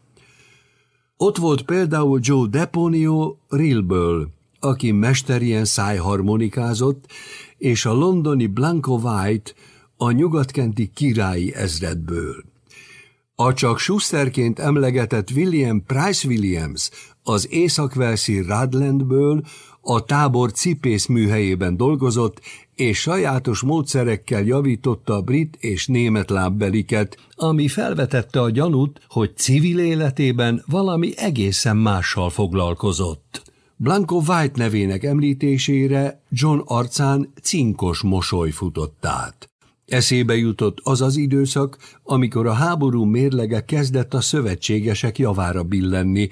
Ott volt például Joe Deponio Rilből, aki mesterien szájharmonikázott, és a londoni Blanco White a nyugatkenti királyi ezredből. A csak Schusterként emlegetett William Price Williams az északvelszi Radlandből a tábor cipész műhelyében dolgozott, és sajátos módszerekkel javította a brit és német lábbeliket, ami felvetette a gyanút, hogy civil életében valami egészen mással foglalkozott. Blanco White nevének említésére John arcán cinkos mosoly futott át. Eszébe jutott az az időszak, amikor a háború mérlege kezdett a szövetségesek javára billenni,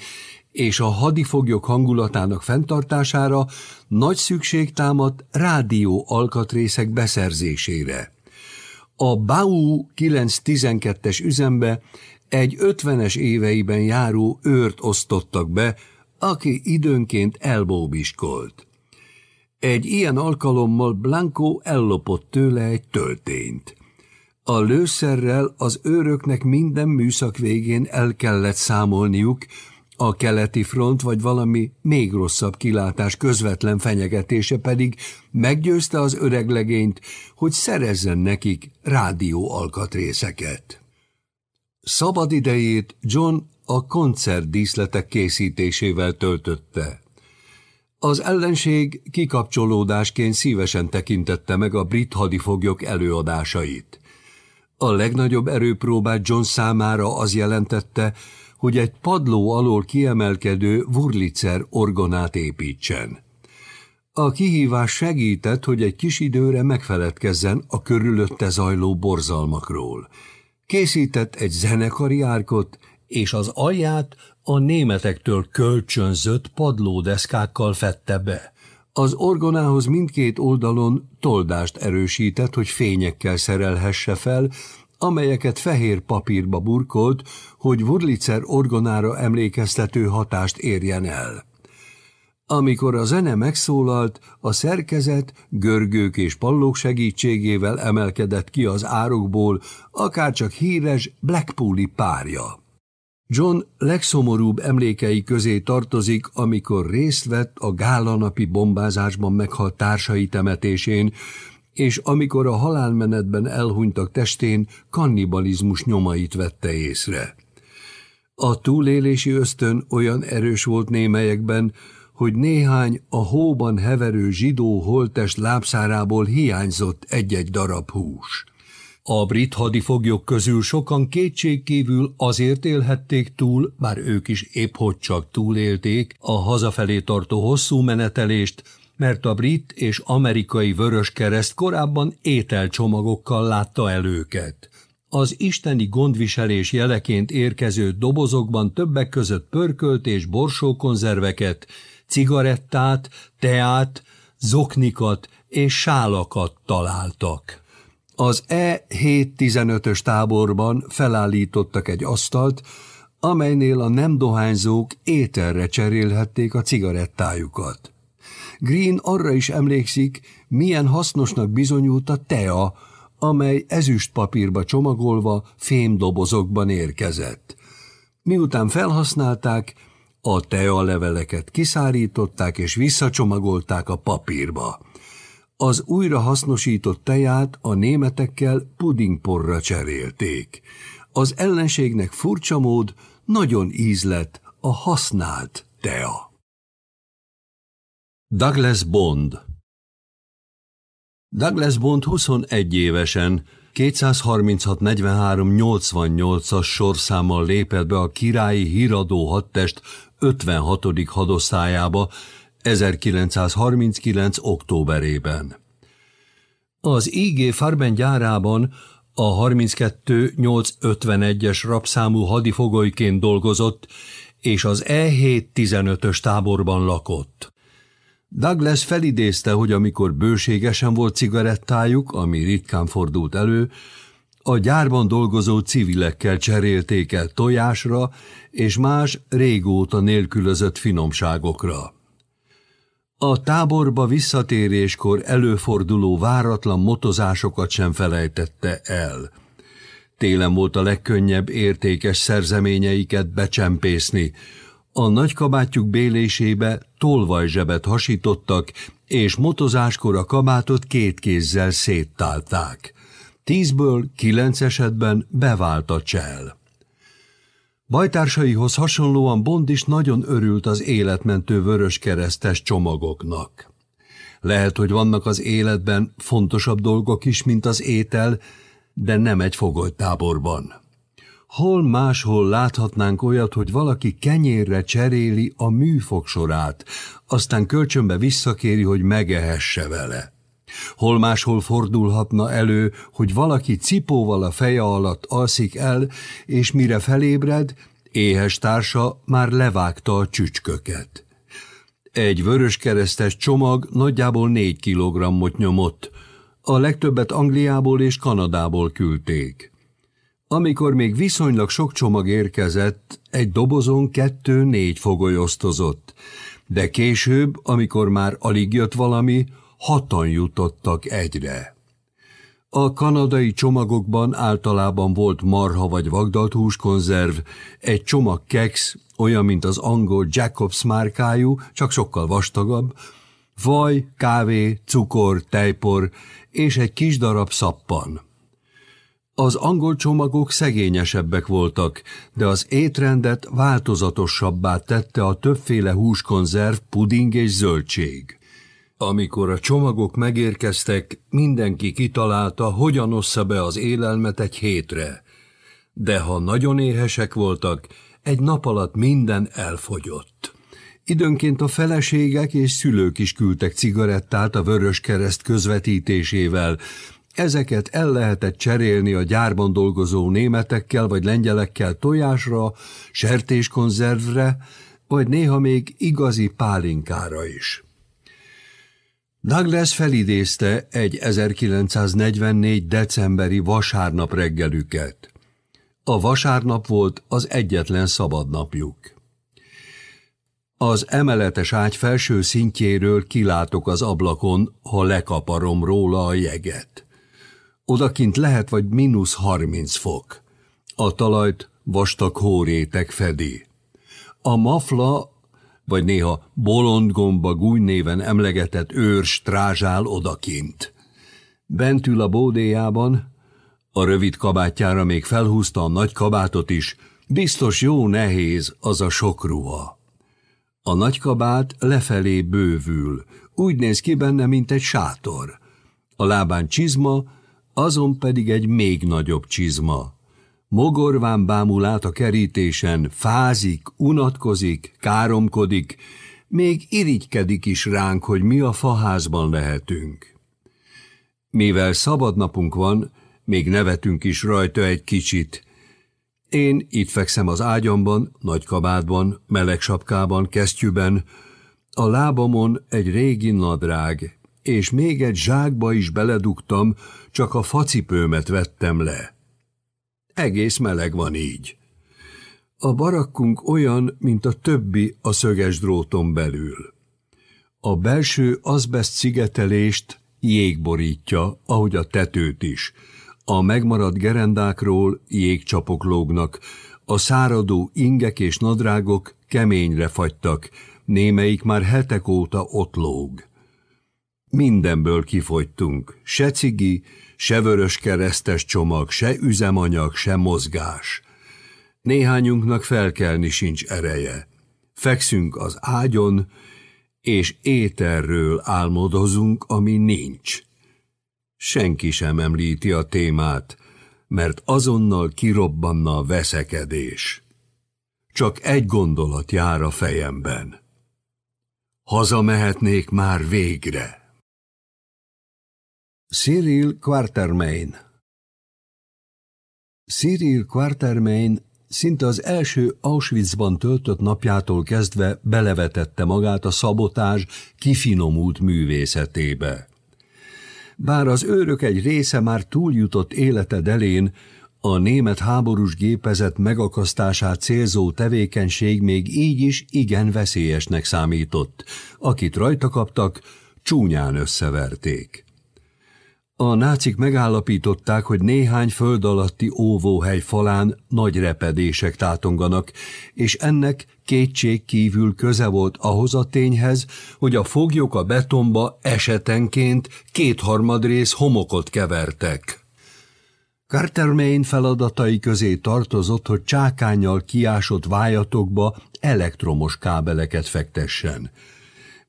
és a hadifoglyok hangulatának fenntartására nagy szükség támadt rádió alkatrészek beszerzésére. A BAU 912-es üzembe egy 50-es éveiben járó őrt osztottak be, aki időnként elbóbiskolt. Egy ilyen alkalommal Blanco ellopott tőle egy töltényt. A lőszerrel az őröknek minden műszak végén el kellett számolniuk, a keleti front vagy valami még rosszabb kilátás közvetlen fenyegetése pedig meggyőzte az öreg legényt, hogy szerezzen nekik rádió alkatrészeket. Szabad idejét John a koncertdíszletek készítésével töltötte. Az ellenség kikapcsolódásként szívesen tekintette meg a brit hadifoglyok előadásait. A legnagyobb erőpróbát John számára az jelentette, hogy egy padló alól kiemelkedő Wurlitzer orgonát építsen. A kihívás segített, hogy egy kis időre megfeledkezzen a körülötte zajló borzalmakról. Készített egy zenekari árkot, és az alját a németektől kölcsönzött padlódeszkákkal fette be. Az orgonához mindkét oldalon toldást erősített, hogy fényekkel szerelhesse fel, amelyeket fehér papírba burkolt, hogy Wurlitzer orgonára emlékeztető hatást érjen el. Amikor a zene megszólalt, a szerkezet görgők és pallók segítségével emelkedett ki az árokból, akárcsak híres Blackpooli párja. John legszomorúbb emlékei közé tartozik, amikor részt vett a gálanapi bombázásban meghalt társai temetésén, és amikor a halálmenetben elhunytak testén kannibalizmus nyomait vette észre. A túlélési ösztön olyan erős volt némelyekben, hogy néhány a hóban heverő zsidó holtest lábszárából hiányzott egy-egy darab hús. A brit hadifoglyok közül sokan kétségkívül azért élhették túl, bár ők is épp hogy csak túlélték a hazafelé tartó hosszú menetelést, mert a brit és amerikai vörös kereszt korábban ételcsomagokkal látta el őket. Az isteni gondviselés jeleként érkező dobozokban többek között pörkölt és borsókonzerveket, cigarettát, teát, zoknikat és sálakat találtak. Az E715-ös táborban felállítottak egy asztalt, amelynél a nem dohányzók ételre cserélhették a cigarettájukat. Green arra is emlékszik, milyen hasznosnak bizonyult a tea, amely ezüst papírba csomagolva fémdobozokban érkezett. Miután felhasználták, a tea leveleket kiszárították és visszacsomagolták a papírba. Az újra hasznosított teját a németekkel pudingporra cserélték. Az ellenségnek furcsa mód nagyon ízlett a használt tea. Douglas Bond Douglas Bond 21 évesen 236-43-88-as sorszámmal lépett be a királyi híradó hadtest 56. hadosztályába 1939. októberében. Az IG Farben gyárában a 32-851-es rabszámú hadifogolyként dolgozott, és az E7-15-ös táborban lakott. Douglas felidézte, hogy amikor bőségesen volt cigarettájuk, ami ritkán fordult elő, a gyárban dolgozó civilekkel cserélték el tojásra és más régóta nélkülözött finomságokra. A táborba visszatéréskor előforduló váratlan motozásokat sem felejtette el. Télen volt a legkönnyebb értékes szerzeményeiket becsempészni, a nagykabátjuk bélésébe tolvajzsebet hasítottak, és motozáskor a kabátot két kézzel széttálták. Tízből kilenc esetben bevált a csel. Bajtársaihoz hasonlóan Bond is nagyon örült az életmentő vöröskeresztes csomagoknak. Lehet, hogy vannak az életben fontosabb dolgok is, mint az étel, de nem egy fogolytáborban. Hol máshol láthatnánk olyat, hogy valaki kenyérre cseréli a műfogsorát, aztán kölcsönbe visszakéri, hogy megehesse vele. Hol máshol fordulhatna elő, hogy valaki cipóval a feje alatt alszik el, és mire felébred, éhes társa már levágta a csücsköket. Egy vöröskeresztes csomag nagyjából négy kilogrammot nyomott, a legtöbbet Angliából és Kanadából küldték. Amikor még viszonylag sok csomag érkezett, egy dobozon kettő-négy fogoly osztozott, de később, amikor már alig jött valami, hatan jutottak egyre. A kanadai csomagokban általában volt marha vagy vagdalt húskonzerv, egy csomag keks, olyan, mint az angol Jacobs márkájú, csak sokkal vastagabb, vaj, kávé, cukor, tejpor és egy kis darab szappan. Az angol csomagok szegényesebbek voltak, de az étrendet változatosabbá tette a többféle húskonzerv, puding és zöldség. Amikor a csomagok megérkeztek, mindenki kitalálta, hogyan ossza be az élelmet egy hétre. De ha nagyon éhesek voltak, egy nap alatt minden elfogyott. Időnként a feleségek és szülők is küldtek cigarettát a Vörös Kereszt közvetítésével, Ezeket el lehetett cserélni a gyárban dolgozó németekkel vagy lengyelekkel tojásra, sertéskonzervre, vagy néha még igazi pálinkára is. Douglas felidézte egy 1944. decemberi vasárnap reggelüket. A vasárnap volt az egyetlen szabadnapjuk. Az emeletes ágy felső szintjéről kilátok az ablakon, ha lekaparom róla a jeget. Odakint lehet vagy mínusz harminc fok. A talajt vastag hórétek fedi. A mafla, vagy néha bolondgomba gúny néven emlegetett őr strázsál odakint. Bent ül a bódéjában, a rövid kabátjára még felhúzta a nagy kabátot is, biztos jó nehéz az a sok ruha. A nagy kabát lefelé bővül, úgy néz ki benne, mint egy sátor. A lábán csizma, azon pedig egy még nagyobb csizma. Mogorván bámul át a kerítésen, fázik, unatkozik, káromkodik, még irigykedik is ránk, hogy mi a faházban lehetünk. Mivel szabad napunk van, még nevetünk is rajta egy kicsit. Én itt fekszem az ágyamban, nagy kabátban, meleg sapkában, kesztyűben, a lábamon egy régi nadrág, és még egy zsákba is beledugtam, csak a facipőmet vettem le. Egész meleg van így. A barakkunk olyan, mint a többi a szöges dróton belül. A belső azbest szigetelést jég borítja, ahogy a tetőt is. A megmaradt gerendákról jégcsapok lógnak, a száradó ingek és nadrágok keményre fagytak, némelyik már hetek óta ott lóg. Mindenből kifogytunk, se cigi, se vörös keresztes csomag, se üzemanyag, se mozgás. Néhányunknak felkelni sincs ereje. Fekszünk az ágyon, és éterről álmodozunk, ami nincs. Senki sem említi a témát, mert azonnal kirobbanna a veszekedés. Csak egy gondolat jár a fejemben. Hazamehetnék már végre. Cyril Quatermain Cyril Quatermain szinte az első Auschwitzban töltött napjától kezdve belevetette magát a szabotás kifinomult művészetébe. Bár az őrök egy része már túljutott élete delén, a német háborús gépezet megakasztását célzó tevékenység még így is igen veszélyesnek számított. Akit rajta kaptak, csúnyán összeverték. A nácik megállapították, hogy néhány föld alatti óvóhely falán nagy repedések tátonganak, és ennek kétség kívül köze volt ahhoz a tényhez, hogy a foglyok a betonba esetenként kétharmad rész homokot kevertek. Carter feladatai közé tartozott, hogy csákányjal kiásott vájatokba elektromos kábeleket fektessen.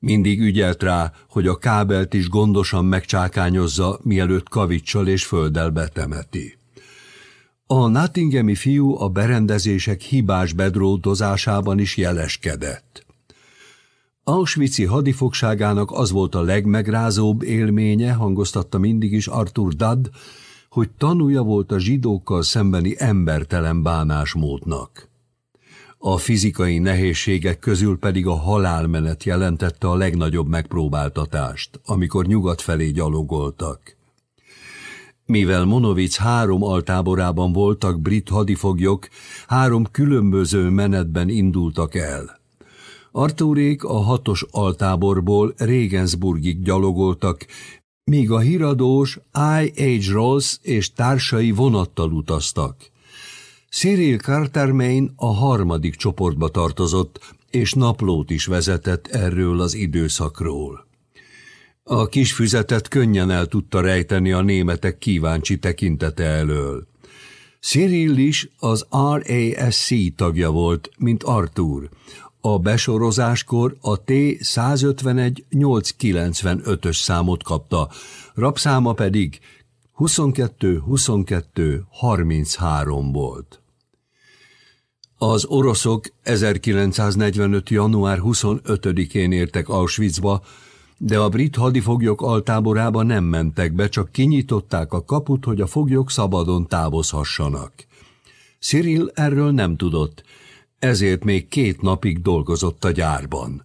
Mindig ügyelt rá, hogy a kábelt is gondosan megcsákányozza, mielőtt kavicsal és földdel betemeti. A Nottinghami fiú a berendezések hibás bedrótozásában is jeleskedett. Auschwitz-i hadifogságának az volt a legmegrázóbb élménye, hangoztatta mindig is Arthur Dudd, hogy tanúja volt a zsidókkal szembeni embertelen bánásmódnak. A fizikai nehézségek közül pedig a halálmenet jelentette a legnagyobb megpróbáltatást, amikor nyugat felé gyalogoltak. Mivel Monovic három altáborában voltak brit hadifoglyok, három különböző menetben indultak el. Artúrék a hatos altáborból Regensburgig gyalogoltak, míg a híradós I. H. Rolls és társai vonattal utaztak. Cyril Cartermain a harmadik csoportba tartozott, és naplót is vezetett erről az időszakról. A kis füzetet könnyen el tudta rejteni a németek kíváncsi tekintete elől. Cyril is az RASC tagja volt, mint Arthur. A besorozáskor a T-151-895-ös számot kapta, rapszáma pedig 22-22-33 volt. Az oroszok 1945. január 25-én értek Auschwitzba, de a brit hadifoglyok altáborába nem mentek be, csak kinyitották a kaput, hogy a foglyok szabadon távozhassanak. Cyril erről nem tudott, ezért még két napig dolgozott a gyárban.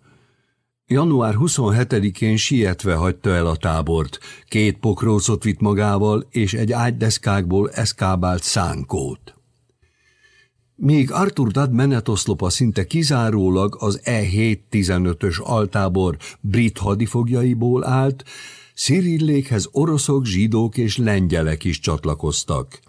Január 27-én sietve hagyta el a tábort, két pokrócot vitt magával és egy ágydeszkákból eszkábált szánkót. Míg Arthur Dad menetoszlopa szinte kizárólag az E7-15-ös altábor brit hadifogjaiból állt, Szirillékhez oroszok, zsidók és lengyelek is csatlakoztak.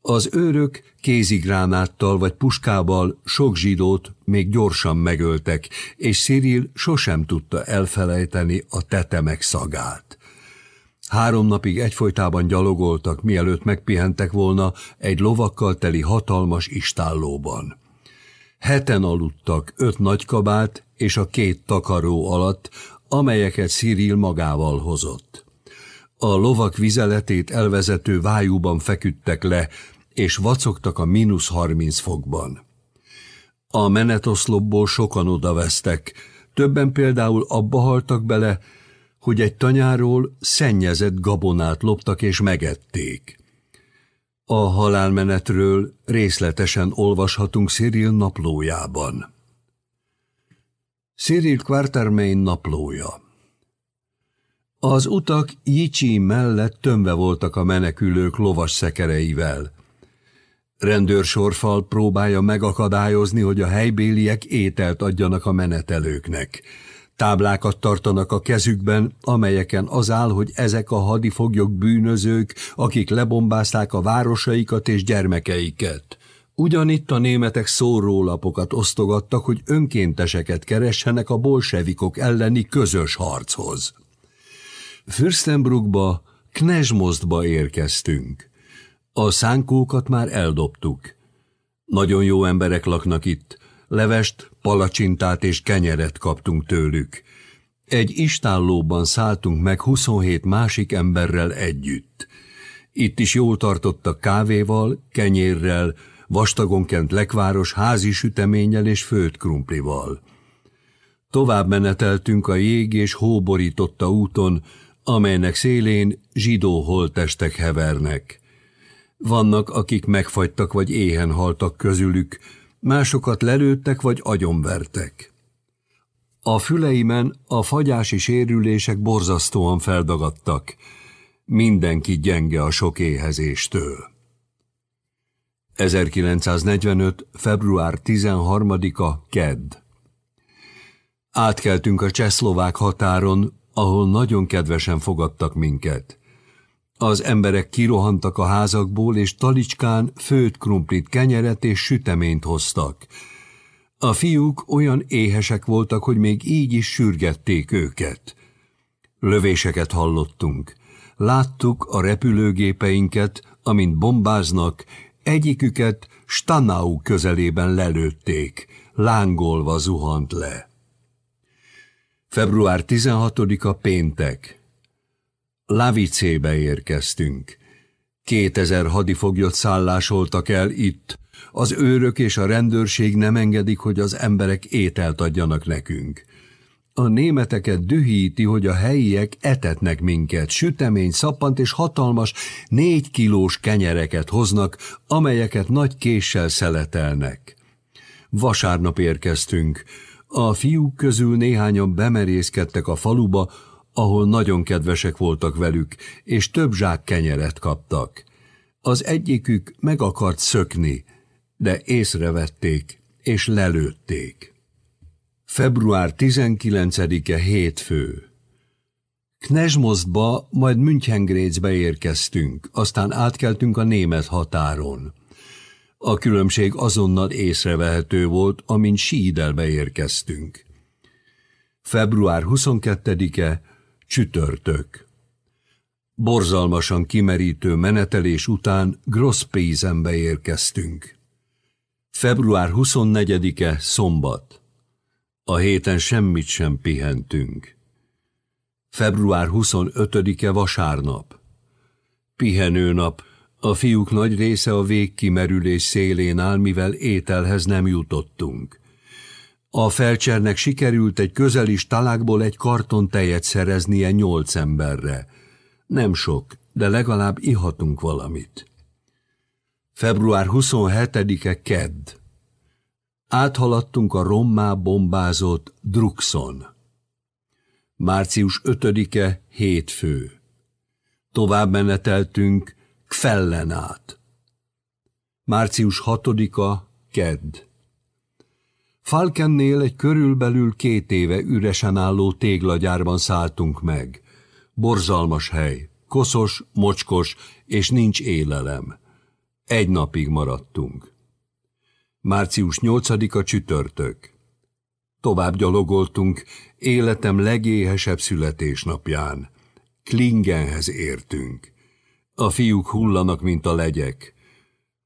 Az őrök kézigránáttal vagy puskával sok zsidót még gyorsan megöltek, és Cyril sosem tudta elfelejteni a tetemek szagát. Három napig egyfolytában gyalogoltak, mielőtt megpihentek volna egy lovakkal teli hatalmas istállóban. Heten aludtak öt nagykabát és a két takaró alatt, amelyeket Cyril magával hozott. A lovak vizeletét elvezető vájúban feküdtek le, és vacogtak a mínusz harminc fokban. A menetoszlopból sokan odavesztek, többen például abba haltak bele, hogy egy tanyáról szennyezett gabonát loptak és megették. A halálmenetről részletesen olvashatunk Cyril naplójában. Cyril Quartermain naplója Az utak Jicsi mellett tömve voltak a menekülők lovas szekereivel. Rendőrsorfal próbálja megakadályozni, hogy a helybéliek ételt adjanak a menetelőknek. Táblákat tartanak a kezükben, amelyeken az áll, hogy ezek a hadifoglyok bűnözők, akik lebombázták a városaikat és gyermekeiket. Ugyanitt a németek szórólapokat osztogattak, hogy önkénteseket keressenek a bolsevikok elleni közös harchoz. Fürstenbruckba, Knesmostba érkeztünk. A szánkókat már eldobtuk. Nagyon jó emberek laknak itt. Levest, palacsintát és kenyeret kaptunk tőlük. Egy istállóban szálltunk meg 27 másik emberrel együtt. Itt is jól tartottak kávéval, kenyérrel, vastagonkent lekváros házi süteménnyel és főtt. Tovább meneteltünk a jég és hóborította úton, amelynek szélén zsidó holtestek hevernek. Vannak, akik megfagytak vagy éhen haltak közülük, másokat lelőttek vagy agyonvertek. A füleimen a fagyási sérülések borzasztóan feldagadtak. Mindenki gyenge a sok éhezéstől. 1945. február 13-a Kedd. Átkeltünk a csehszlovák határon, ahol nagyon kedvesen fogadtak minket. Az emberek kirohantak a házakból, és talicskán főtt krumplit, kenyeret és süteményt hoztak. A fiúk olyan éhesek voltak, hogy még így is sürgették őket. Lövéseket hallottunk. Láttuk a repülőgépeinket, amint bombáznak, egyiküket Stanau közelében lelőtték, lángolva zuhant le. Február 16-a péntek. Lavicébe érkeztünk. Kétezer hadifoglyot szállásoltak el itt. Az őrök és a rendőrség nem engedik, hogy az emberek ételt adjanak nekünk. A németeket dühíti, hogy a helyiek etetnek minket, sütemény, szappant és hatalmas négy kilós kenyereket hoznak, amelyeket nagy késsel szeletelnek. Vasárnap érkeztünk. A fiúk közül néhányan bemerészkedtek a faluba, ahol nagyon kedvesek voltak velük, és több zsák kenyeret kaptak. Az egyikük meg akart szökni, de észrevették, és lelőtték. Február 19-e hétfő. Knesmostba, majd Münchengrécbe érkeztünk, aztán átkeltünk a német határon. A különbség azonnal észrevehető volt, amint Sídelbe érkeztünk. Február 22-e Csütörtök. Borzalmasan kimerítő menetelés után Grosspézenbe érkeztünk. Február 24-e szombat. A héten semmit sem pihentünk. Február 25-e vasárnap. Pihenőnap. A fiúk nagy része a végkimerülés szélén áll, mivel ételhez nem jutottunk. A felcsernek sikerült egy közeli talákból egy karton tejet szereznie nyolc emberre. Nem sok, de legalább ihatunk valamit. Február 27-e Kedd. Áthaladtunk a rommá bombázott Druxon. Március 5-e hétfő. Tovább meneteltünk Kfellen át. Március 6-a kedd. Falkennél egy körülbelül két éve üresen álló téglagyárban szálltunk meg. Borzalmas hely, koszos, mocskos, és nincs élelem. Egy napig maradtunk. Március 8-a csütörtök. Tovább gyalogoltunk életem legéhesebb születésnapján. Klingenhez értünk. A fiúk hullanak, mint a legyek.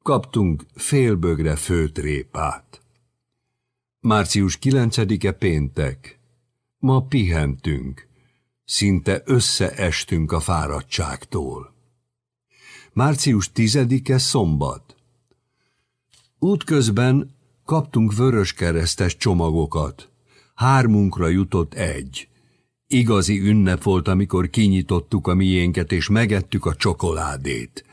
Kaptunk félbögre főtrépát. Március 9-e péntek. Ma pihentünk. Szinte összeestünk a fáradtságtól. Március 10-e szombat. Útközben kaptunk vöröskeresztes csomagokat. Hármunkra jutott egy. Igazi ünnep volt, amikor kinyitottuk a miénket és megettük a csokoládét.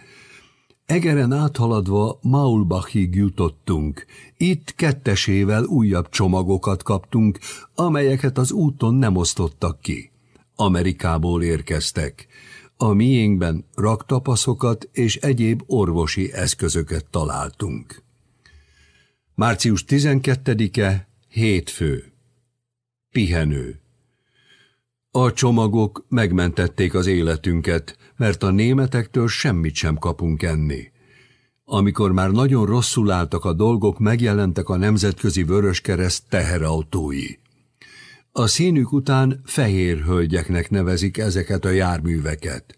Egeren áthaladva Maulbachig jutottunk. Itt kettesével újabb csomagokat kaptunk, amelyeket az úton nem osztottak ki. Amerikából érkeztek. A miénkben raktapaszokat és egyéb orvosi eszközöket találtunk. Március 12-e, hétfő. Pihenő. A csomagok megmentették az életünket, mert a németektől semmit sem kapunk enni. Amikor már nagyon rosszul álltak a dolgok, megjelentek a Nemzetközi Vöröskereszt teherautói. A színük után fehér hölgyeknek nevezik ezeket a járműveket.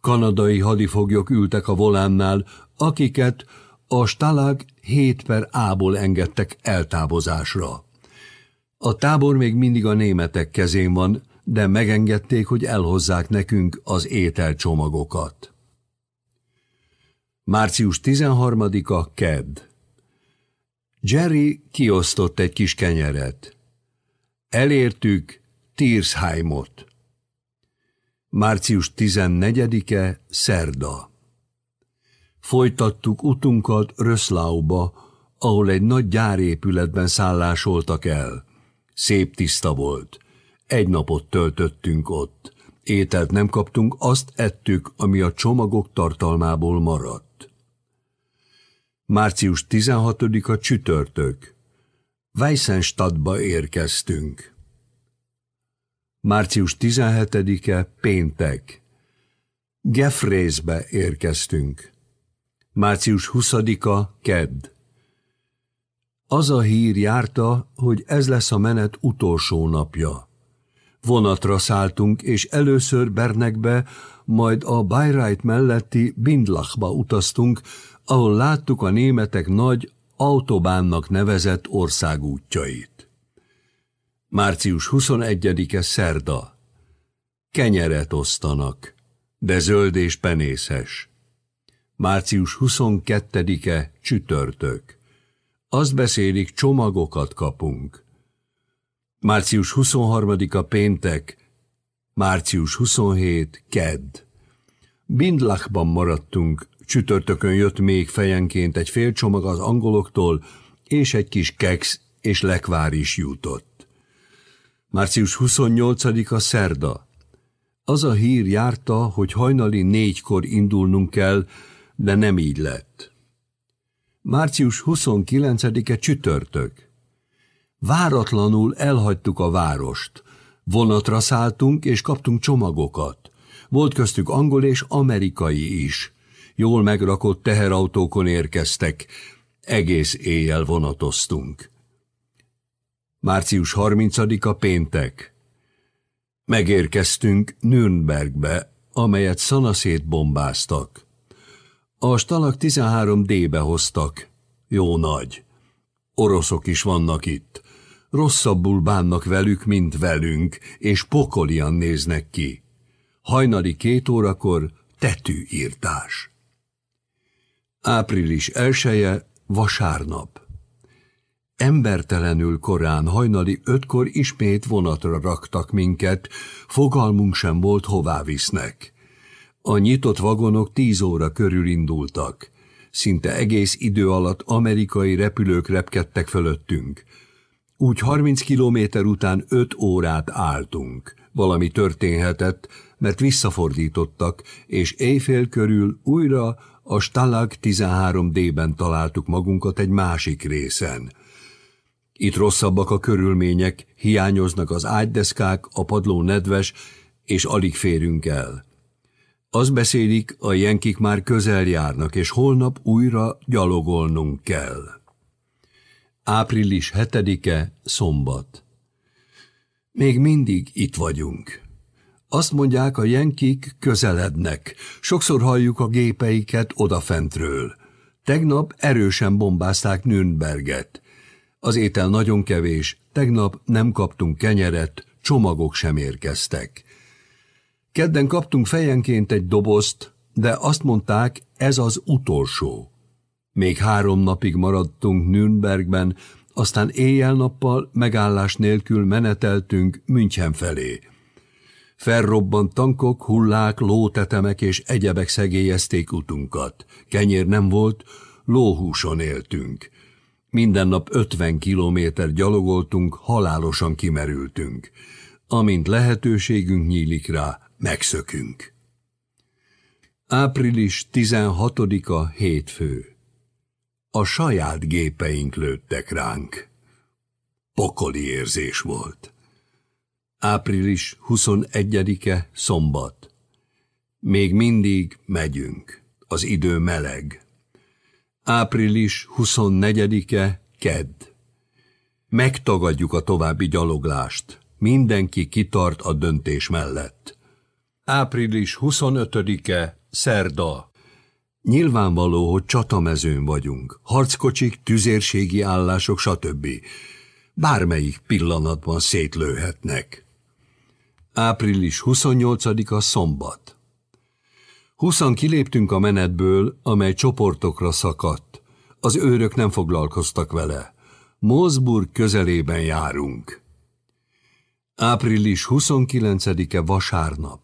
Kanadai hadifoglyok ültek a volánnál, akiket a Stalag 7 per A-ból engedtek eltávozásra. A tábor még mindig a németek kezén van, de megengedték, hogy elhozzák nekünk az ételcsomagokat. Március 13-a Kedd Jerry kiosztott egy kis kenyeret. Elértük Tirsheimot. Március 14-e Szerda Folytattuk utunkat Röszlauba, ahol egy nagy gyárépületben szállásoltak el. Szép tiszta volt. Egy napot töltöttünk ott. Ételt nem kaptunk, azt ettük, ami a csomagok tartalmából maradt. Március 16-a csütörtök. Weissenstadtba érkeztünk. Március 17-e péntek. Gefrészbe érkeztünk. Március 20-a kedd. Az a hír járta, hogy ez lesz a menet utolsó napja. Vonatra szálltunk, és először Bernekbe, majd a Bayreuth melletti Bindlachba utaztunk, ahol láttuk a németek nagy autobánnak nevezett országútjait. Március 21-e szerda. Kenyeret osztanak, de zöld és penészes. Március 22-e csütörtök. Azt beszélik, csomagokat kapunk. Március 23-a péntek, március 27 kedd. Bindlachban maradtunk, csütörtökön jött még fejenként egy fél csomag az angoloktól, és egy kis keks és lekvár is jutott. Március 28-a szerda. Az a hír járta, hogy hajnali négykor indulnunk kell, de nem így lett. Március 29-e csütörtök. Váratlanul elhagytuk a várost. Vonatra szálltunk, és kaptunk csomagokat. Volt köztük angol és amerikai is. Jól megrakott teherautókon érkeztek. Egész éjjel vonatoztunk. Március 30-a péntek. Megérkeztünk Nürnbergbe, amelyet szanaszét bombáztak. A stalak 13D-be hoztak. Jó nagy. Oroszok is vannak itt rosszabbul bánnak velük, mint velünk, és pokolian néznek ki. Hajnali két órakor tetűírtás. Április elsője, vasárnap. Embertelenül korán hajnali ötkor ismét vonatra raktak minket, fogalmunk sem volt, hová visznek. A nyitott vagonok tíz óra körül indultak. Szinte egész idő alatt amerikai repülők repkedtek fölöttünk. Úgy 30 kilométer után 5 órát álltunk. Valami történhetett, mert visszafordítottak, és éjfél körül újra a Stalag 13D-ben találtuk magunkat egy másik részen. Itt rosszabbak a körülmények, hiányoznak az ágydeszkák, a padló nedves, és alig férünk el. Az beszélik, a jenkik már közel járnak, és holnap újra gyalogolnunk kell. Április 7-e, szombat. Még mindig itt vagyunk. Azt mondják, a jenkik közelednek. Sokszor halljuk a gépeiket odafentről. Tegnap erősen bombázták Nürnberget. Az étel nagyon kevés, tegnap nem kaptunk kenyeret, csomagok sem érkeztek. Kedden kaptunk fejenként egy dobozt, de azt mondták, ez az utolsó. Még három napig maradtunk Nürnbergben, aztán éjjel-nappal megállás nélkül meneteltünk München felé. Felrobbant tankok, hullák, lótetemek és egyebek szegélyezték utunkat. Kenyér nem volt, lóhúson éltünk. Minden nap 50 kilométer gyalogoltunk, halálosan kimerültünk. Amint lehetőségünk nyílik rá, megszökünk. Április 16-a hétfő. A saját gépeink lőttek ránk. Pokoli érzés volt. Április 21-e szombat. Még mindig megyünk. Az idő meleg. Április 24-e kedd. Megtagadjuk a további gyaloglást. Mindenki kitart a döntés mellett. Április 25-e szerda. Nyilvánvaló, hogy csatamezőn vagyunk. Harckocsik, tüzérségi állások, stb. Bármelyik pillanatban szétlőhetnek. Április 28-a szombat. Huszan kiléptünk a menetből, amely csoportokra szakadt. Az őrök nem foglalkoztak vele. Mosburg közelében járunk. Április 29-e vasárnap.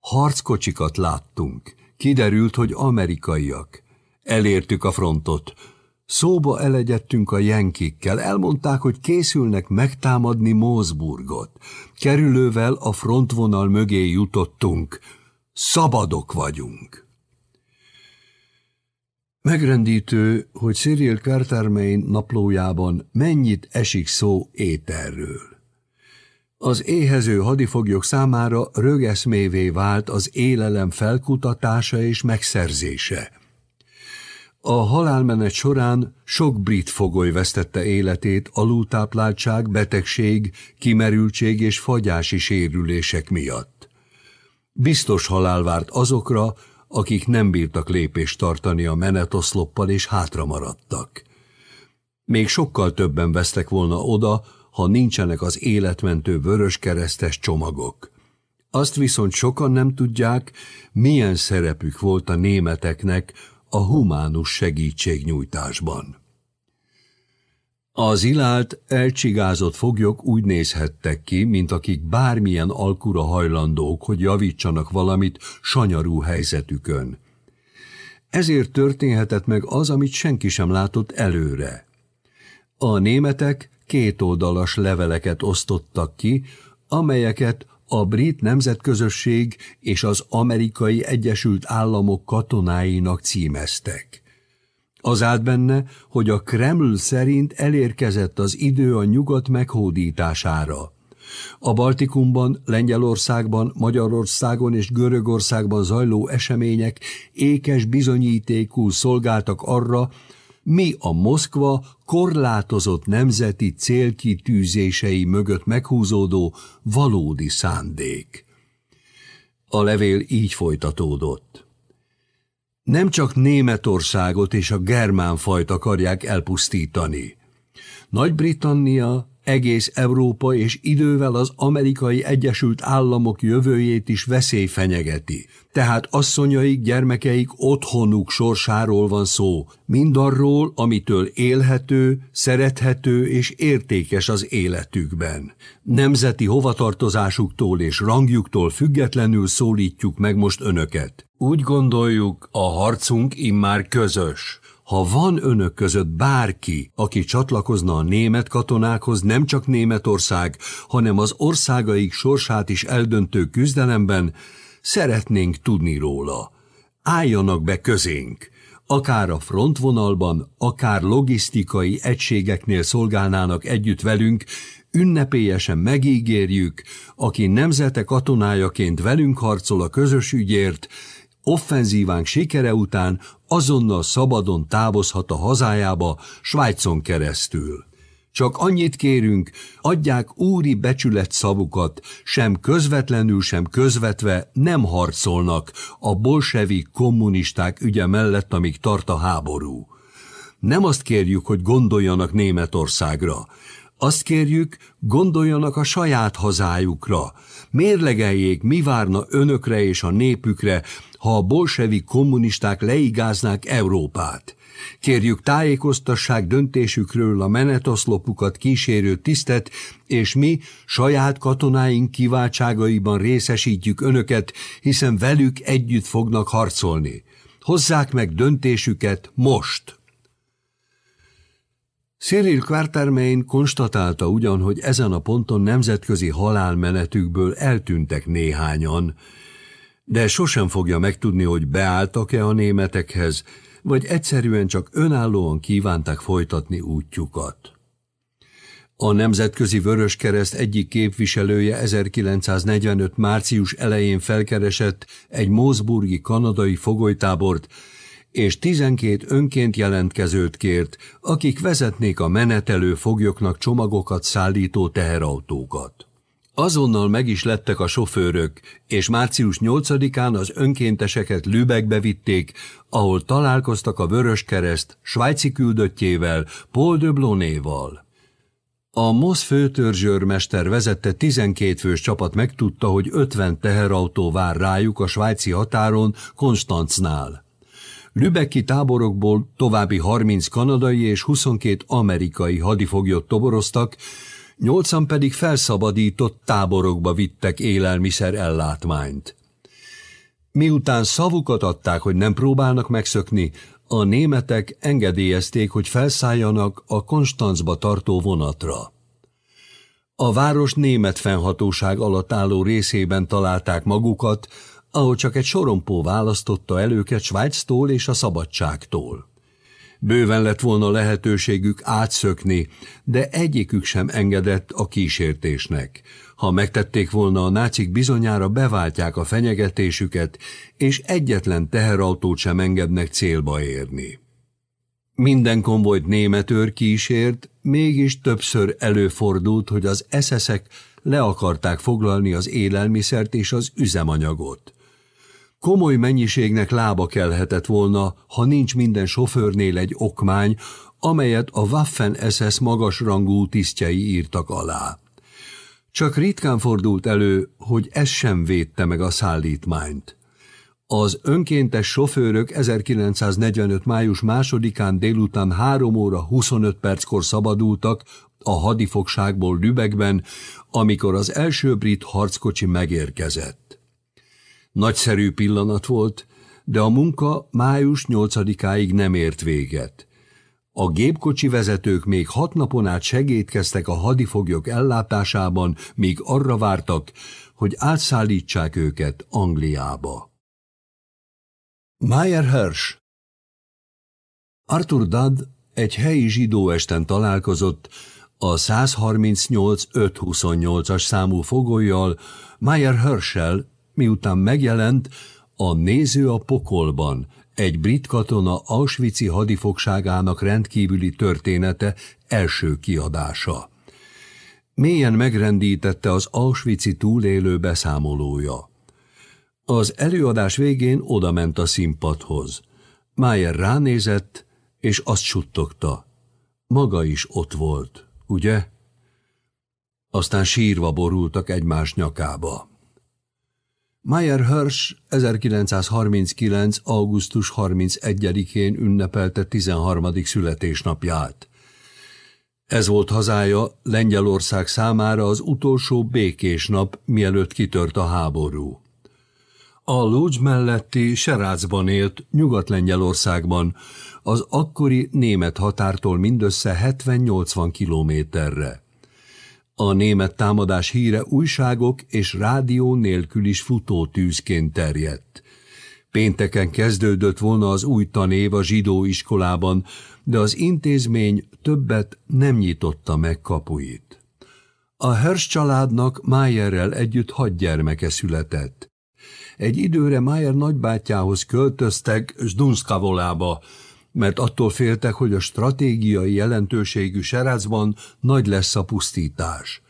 Harckocsikat láttunk. Kiderült, hogy amerikaiak. Elértük a frontot. Szóba elegyedtünk a jenkikkel, elmondták, hogy készülnek megtámadni Mózburgot. Kerülővel a frontvonal mögé jutottunk. Szabadok vagyunk. Megrendítő, hogy Cyril Cartermain naplójában mennyit esik szó éterről. Az éhező hadifoglyok számára rögeszmévé vált az élelem felkutatása és megszerzése. A halálmenet során sok brit fogoly vesztette életét alultápláltság, betegség, kimerültség és fagyási sérülések miatt. Biztos halál várt azokra, akik nem bírtak lépést tartani a menetoszloppal és hátra maradtak. Még sokkal többen vesztek volna oda, ha nincsenek az életmentő vöröskeresztes csomagok. Azt viszont sokan nem tudják, milyen szerepük volt a németeknek a humánus segítségnyújtásban. Az ilált, elcsigázott foglyok úgy nézhettek ki, mint akik bármilyen alkura hajlandók, hogy javítsanak valamit sanyarú helyzetükön. Ezért történhetett meg az, amit senki sem látott előre. A németek kétoldalas leveleket osztottak ki, amelyeket a brit nemzetközösség és az amerikai Egyesült Államok katonáinak címeztek. Az állt benne, hogy a Kreml szerint elérkezett az idő a nyugat meghódítására. A Baltikumban, Lengyelországban, Magyarországon és Görögországban zajló események ékes bizonyítékul szolgáltak arra, mi a Moszkva korlátozott nemzeti célkitűzései mögött meghúzódó valódi szándék. A levél így folytatódott. Nem csak Németországot és a germán fajt akarják elpusztítani. Nagy-Britannia, egész Európa és idővel az amerikai Egyesült Államok jövőjét is veszély fenyegeti. Tehát asszonyaik, gyermekeik otthonuk sorsáról van szó, mindarról, amitől élhető, szerethető és értékes az életükben. Nemzeti hovatartozásuktól és rangjuktól függetlenül szólítjuk meg most önöket. Úgy gondoljuk, a harcunk immár közös. Ha van önök között bárki, aki csatlakozna a német katonákhoz, nem csak Németország, hanem az országaik sorsát is eldöntő küzdelemben, szeretnénk tudni róla. Álljanak be közénk! Akár a frontvonalban, akár logisztikai egységeknél szolgálnának együtt velünk, ünnepélyesen megígérjük, aki nemzete katonájaként velünk harcol a közös ügyért, offenzívánk sikere után azonnal szabadon távozhat a hazájába, Svájcon keresztül. Csak annyit kérünk, adják úri becsület szavukat, sem közvetlenül, sem közvetve nem harcolnak a bolsevik kommunisták ügye mellett, amíg tart a háború. Nem azt kérjük, hogy gondoljanak Németországra. Azt kérjük, gondoljanak a saját hazájukra. Mérlegeljék, mi várna önökre és a népükre, ha a bolsevik kommunisták leigáznák Európát. Kérjük tájékoztassák döntésükről a menetoszlopukat kísérő tisztet, és mi saját katonáink kiváltságaiban részesítjük önöket, hiszen velük együtt fognak harcolni. Hozzák meg döntésüket most! Cyril Quartermain konstatálta ugyan, hogy ezen a ponton nemzetközi halálmenetükből eltűntek néhányan, de sosem fogja megtudni, hogy beálltak-e a németekhez, vagy egyszerűen csak önállóan kívánták folytatni útjukat. A Nemzetközi Vöröskereszt egyik képviselője 1945. március elején felkeresett egy Mózburgi kanadai fogolytábort, és 12 önként jelentkezőt kért, akik vezetnék a menetelő foglyoknak csomagokat szállító teherautókat. Azonnal meg is lettek a sofőrök, és március 8-án az önkénteseket Lübeckbe vitték, ahol találkoztak a Vörös Kereszt svájci küldöttjével, Paul de Blonéval. A MOSZ főtörzsőrmester vezette 12 fős csapat megtudta, hogy 50 teherautó vár rájuk a svájci határon Konstancnál. Lübecki táborokból további 30 kanadai és 22 amerikai hadifoglyot toboroztak, nyolcan pedig felszabadított táborokba vittek élelmiszer ellátmányt. Miután szavukat adták, hogy nem próbálnak megszökni, a németek engedélyezték, hogy felszálljanak a Konstanzba tartó vonatra. A város német fennhatóság alatt álló részében találták magukat, ahol csak egy sorompó választotta el őket Svájctól és a szabadságtól. Bőven lett volna lehetőségük átszökni, de egyikük sem engedett a kísértésnek. Ha megtették volna, a nácik bizonyára beváltják a fenyegetésüket, és egyetlen teherautót sem engednek célba érni. Minden konvojt német őr kísért, mégis többször előfordult, hogy az eszeszek le akarták foglalni az élelmiszert és az üzemanyagot. Komoly mennyiségnek lába kelhetett volna, ha nincs minden sofőrnél egy okmány, amelyet a Waffen-SS magasrangú tisztjei írtak alá. Csak ritkán fordult elő, hogy ez sem védte meg a szállítmányt. Az önkéntes sofőrök 1945. május másodikán délután 3 óra 25 perckor szabadultak a hadifogságból Lübeckben, amikor az első brit harckocsi megérkezett. Nagyszerű pillanat volt, de a munka május 8-áig nem ért véget. A gépkocsi vezetők még hat napon át segítkeztek a hadifoglyok ellátásában, míg arra vártak, hogy átszállítsák őket Angliába. Meyer Hirsch Arthur Dudd egy helyi zsidó esten találkozott a 138-528-as számú fogolyjal Meyer Hirschel miután megjelent a Néző a pokolban, egy brit katona Auschwitz-i hadifogságának rendkívüli története első kiadása. Mélyen megrendítette az Auschwitz-i túlélő beszámolója. Az előadás végén odament a színpadhoz. Májer ránézett, és azt suttogta. Maga is ott volt, ugye? Aztán sírva borultak egymás nyakába. Meyer Hirsch 1939. augusztus 31-én ünnepelte 13. születésnapját. Ez volt hazája Lengyelország számára az utolsó békés nap, mielőtt kitört a háború. A Lodz melletti Serácban élt, Nyugat-Lengyelországban, az akkori német határtól mindössze 70-80 kilométerre. A német támadás híre újságok és rádió nélkül is futó tűzként terjedt. Pénteken kezdődött volna az új tanév a zsidó iskolában, de az intézmény többet nem nyitotta meg kapuit. A Hersch családnak Mayerrel együtt hat gyermeke született. Egy időre Mayer nagybátyához költöztek Zdunskavolába, mert attól féltek, hogy a stratégiai jelentőségű Serácban nagy lesz a pusztítás.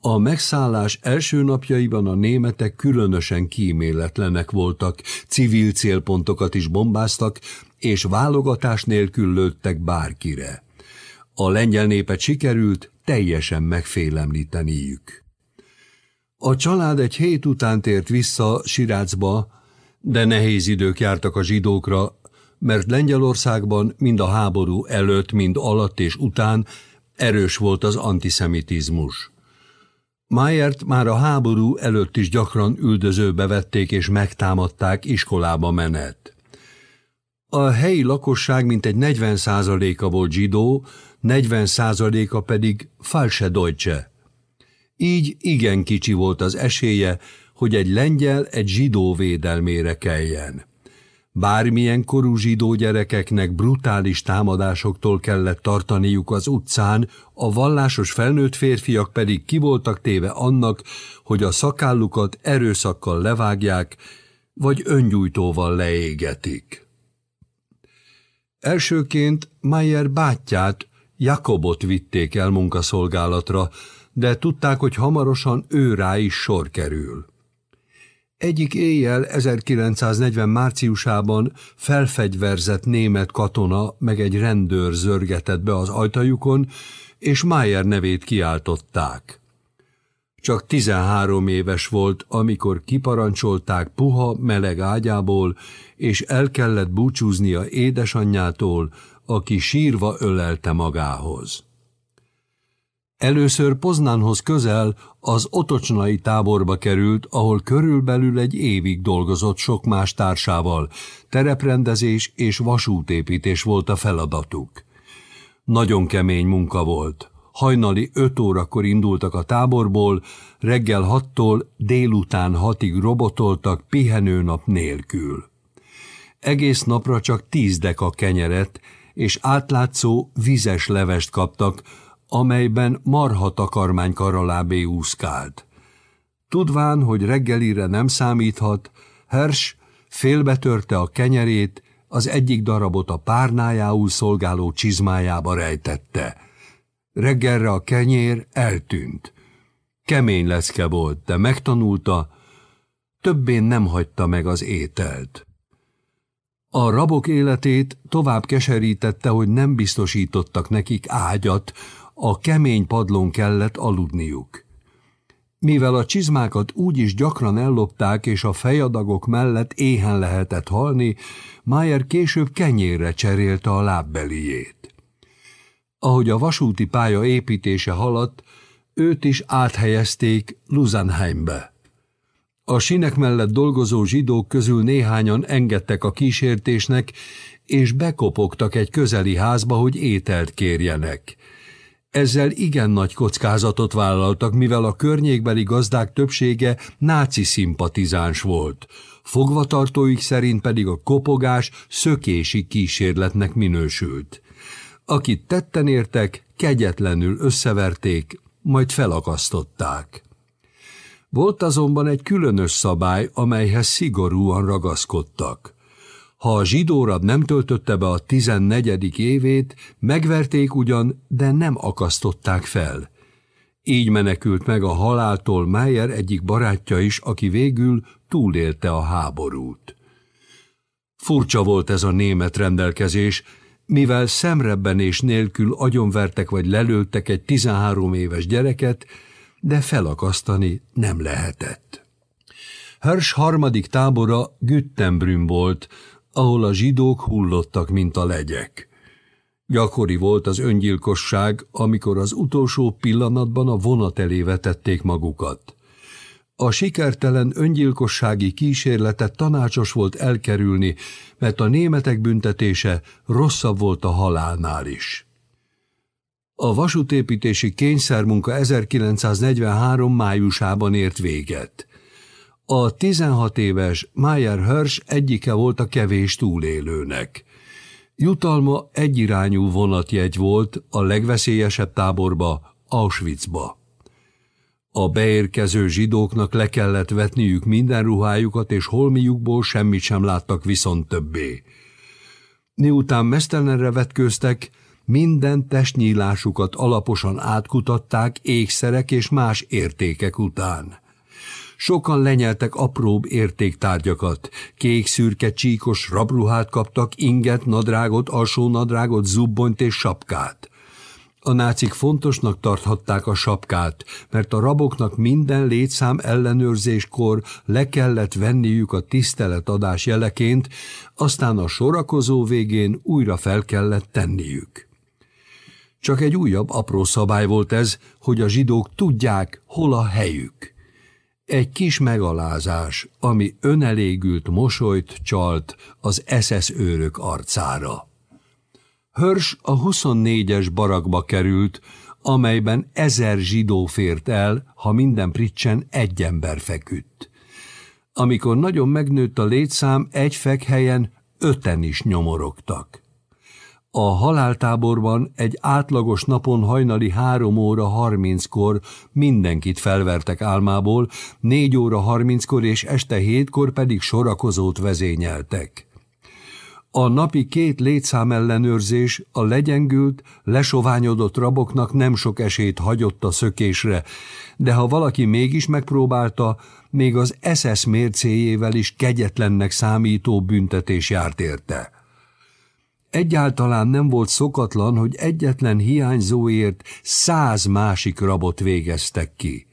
A megszállás első napjaiban a németek különösen kíméletlenek voltak, civil célpontokat is bombáztak, és válogatás nélkül lőttek bárkire. A lengyel népet sikerült teljesen megfélemlíteniük. A család egy hét után tért vissza Sirácba, de nehéz idők jártak a zsidókra, mert Lengyelországban mind a háború előtt, mind alatt és után erős volt az antiszemitizmus. Mayert már a háború előtt is gyakran üldözőbe vették és megtámadták iskolába menet. A helyi lakosság mintegy 40%-a volt zsidó, 40%-a pedig false deutsche. Így igen kicsi volt az esélye, hogy egy lengyel egy zsidó védelmére keljen. Bármilyen korú zsidó gyerekeknek brutális támadásoktól kellett tartaniuk az utcán, a vallásos felnőtt férfiak pedig kivoltak téve annak, hogy a szakállukat erőszakkal levágják, vagy öngyújtóval leégetik. Elsőként Mayer bátyját, Jakobot vitték el munkaszolgálatra, de tudták, hogy hamarosan ő rá is sor kerül. Egyik éjjel 1940 márciusában felfegyverzett német katona meg egy rendőr zörgetett be az ajtajukon, és Mayer nevét kiáltották. Csak 13 éves volt, amikor kiparancsolták puha, meleg ágyából, és el kellett búcsúznia édesanyjától, aki sírva ölelte magához. Először Poznánhoz közel az otocsnai táborba került, ahol körülbelül egy évig dolgozott sok más társával, tereprendezés és vasútépítés volt a feladatuk. Nagyon kemény munka volt. Hajnali öt órakor indultak a táborból, reggel hattól délután hatig robotoltak pihenőnap nélkül. Egész napra csak tíz deka kenyeret és átlátszó vizes levest kaptak, amelyben marha takarmány karalábé úszkált. Tudván, hogy reggelire nem számíthat, Hers félbetörte a kenyerét, az egyik darabot a párnájául szolgáló csizmájába rejtette. Reggelre a kenyér eltűnt. Kemény lecke volt, de megtanulta, többé nem hagyta meg az ételt. A rabok életét tovább keserítette, hogy nem biztosítottak nekik ágyat, a kemény padlón kellett aludniuk. Mivel a csizmákat úgy is gyakran ellopták, és a fejadagok mellett éhen lehetett halni, Mayer később kenyérre cserélte a lábbeliét. Ahogy a vasúti pálya építése haladt, őt is áthelyezték Luzanheimbe. A sinek mellett dolgozó zsidók közül néhányan engedtek a kísértésnek, és bekopogtak egy közeli házba, hogy ételt kérjenek. Ezzel igen nagy kockázatot vállaltak, mivel a környékbeli gazdák többsége náci szimpatizáns volt. Fogvatartóik szerint pedig a kopogás szökési kísérletnek minősült. Akit tetten értek, kegyetlenül összeverték, majd felakasztották. Volt azonban egy különös szabály, amelyhez szigorúan ragaszkodtak. Ha a zsidórad nem töltötte be a tizennegyedik évét, megverték ugyan, de nem akasztották fel. Így menekült meg a haláltól Meyer egyik barátja is, aki végül túlélte a háborút. Furcsa volt ez a német rendelkezés, mivel szemrebbenés nélkül agyonvertek vagy lelőttek egy 13 éves gyereket, de felakasztani nem lehetett. Hörs harmadik tábora Güttenbrünn volt, ahol a zsidók hullottak, mint a legyek. Gyakori volt az öngyilkosság, amikor az utolsó pillanatban a vonat elé vetették magukat. A sikertelen öngyilkossági kísérletet tanácsos volt elkerülni, mert a németek büntetése rosszabb volt a halálnál is. A vasútépítési kényszermunka 1943 májusában ért véget. A 16 éves Meyer Hirsch egyike volt a kevés túlélőnek. Jutalma egyirányú vonatjegy volt a legveszélyesebb táborba, Auschwitzba. A beérkező zsidóknak le kellett vetniük minden ruhájukat, és holmiukból semmit sem láttak viszont többé. Miután mesztelenre vetkőztek, minden testnyílásukat alaposan átkutatták ékszerek és más értékek után. Sokan lenyeltek apróbb értéktárgyakat, kék-szürke csíkos rabruhát kaptak, inget, nadrágot, alsó nadrágot, zubbonyt és sapkát. A nácik fontosnak tarthatták a sapkát, mert a raboknak minden létszám ellenőrzéskor le kellett venniük a tiszteletadás jeleként, aztán a sorakozó végén újra fel kellett tenniük. Csak egy újabb apró szabály volt ez, hogy a zsidók tudják, hol a helyük. Egy kis megalázás, ami önelégült mosolyt csalt az SS őrök arcára. Hörs a 24-es barakba került, amelyben ezer zsidó fért el, ha minden pricsen egy ember feküdt. Amikor nagyon megnőtt a létszám, egy fekhelyen öten is nyomorogtak. A haláltáborban egy átlagos napon hajnali három óra harminckor mindenkit felvertek álmából, négy óra harminckor és este hétkor pedig sorakozót vezényeltek. A napi két létszámellenőrzés a legyengült, lesoványodott raboknak nem sok esélyt hagyott a szökésre, de ha valaki mégis megpróbálta, még az SS mércéjével is kegyetlennek számító büntetés járt érte. Egyáltalán nem volt szokatlan, hogy egyetlen hiányzóért száz másik rabot végeztek ki.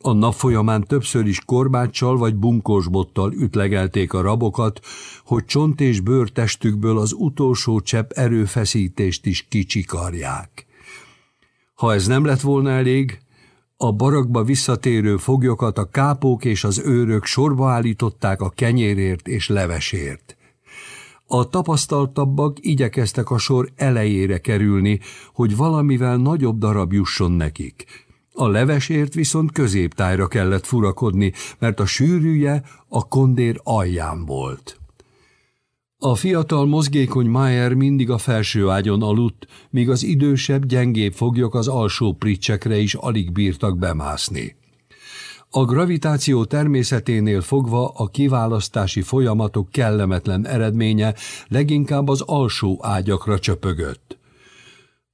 A nap folyamán többször is korbáccsal vagy bunkósbottal ütlegelték a rabokat, hogy csont és bőrtestükből az utolsó csepp erőfeszítést is kicsikarják. Ha ez nem lett volna elég, a barakba visszatérő foglyokat a kápók és az őrök sorba állították a kenyérért és levesért. A tapasztaltabbak igyekeztek a sor elejére kerülni, hogy valamivel nagyobb darab jusson nekik. A levesért viszont középtájra kellett furakodni, mert a sűrűje a kondér alján volt. A fiatal, mozgékony Mayer mindig a felső ágyon aludt, míg az idősebb, gyengébb foglyok az alsó pricsekre is alig bírtak bemászni. A gravitáció természeténél fogva a kiválasztási folyamatok kellemetlen eredménye leginkább az alsó ágyakra csöpögött.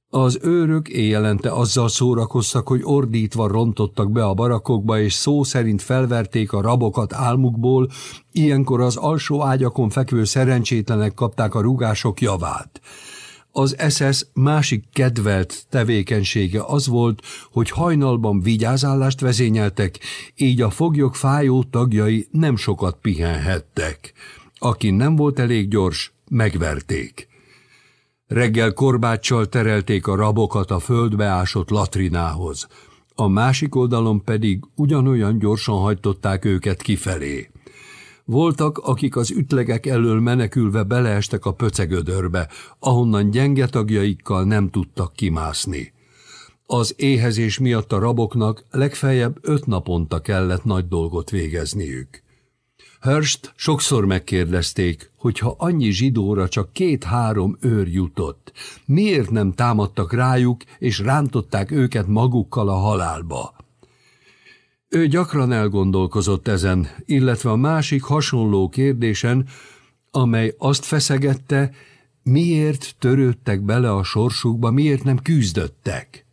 Az őrök éjjelente azzal szórakoztak, hogy ordítva rontottak be a barakokba, és szó szerint felverték a rabokat álmukból, ilyenkor az alsó ágyakon fekvő szerencsétlenek kapták a rugások javát. Az SS másik kedvelt tevékenysége az volt, hogy hajnalban vigyázállást vezényeltek, így a foglyok fájó tagjai nem sokat pihenhettek. Aki nem volt elég gyors, megverték. Reggel korbáccsal terelték a rabokat a földbe ásott latrinához, a másik oldalon pedig ugyanolyan gyorsan hagytották őket kifelé. Voltak, akik az ütlegek elől menekülve beleestek a pöcegödörbe, ahonnan gyenge tagjaikkal nem tudtak kimászni. Az éhezés miatt a raboknak legfeljebb öt naponta kellett nagy dolgot végezniük. Hörst sokszor megkérdezték, hogy ha annyi zsidóra csak két-három őr jutott, miért nem támadtak rájuk és rántották őket magukkal a halálba. Ő gyakran elgondolkozott ezen, illetve a másik hasonló kérdésen, amely azt feszegette, miért törődtek bele a sorsukba, miért nem küzdöttek.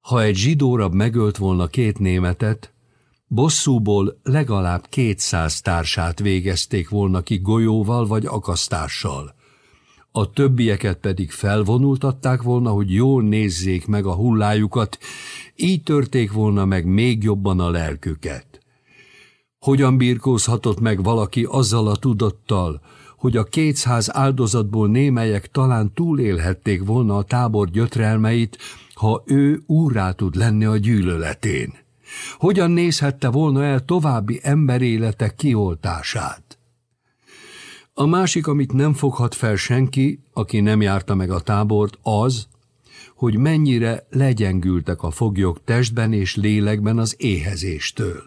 Ha egy zsidórab megölt volna két németet, bosszúból legalább kétszáz társát végezték volna ki golyóval vagy akasztással a többieket pedig felvonultatták volna, hogy jól nézzék meg a hullájukat, így törték volna meg még jobban a lelküket. Hogyan birkózhatott meg valaki azzal a tudattal, hogy a kétszáz áldozatból némelyek talán túlélhették volna a tábor gyötrelmeit, ha ő úrrá tud lenni a gyűlöletén? Hogyan nézhette volna el további emberéletek kioltását? A másik, amit nem foghat fel senki, aki nem járta meg a tábort, az, hogy mennyire legyengültek a foglyok testben és lélekben az éhezéstől.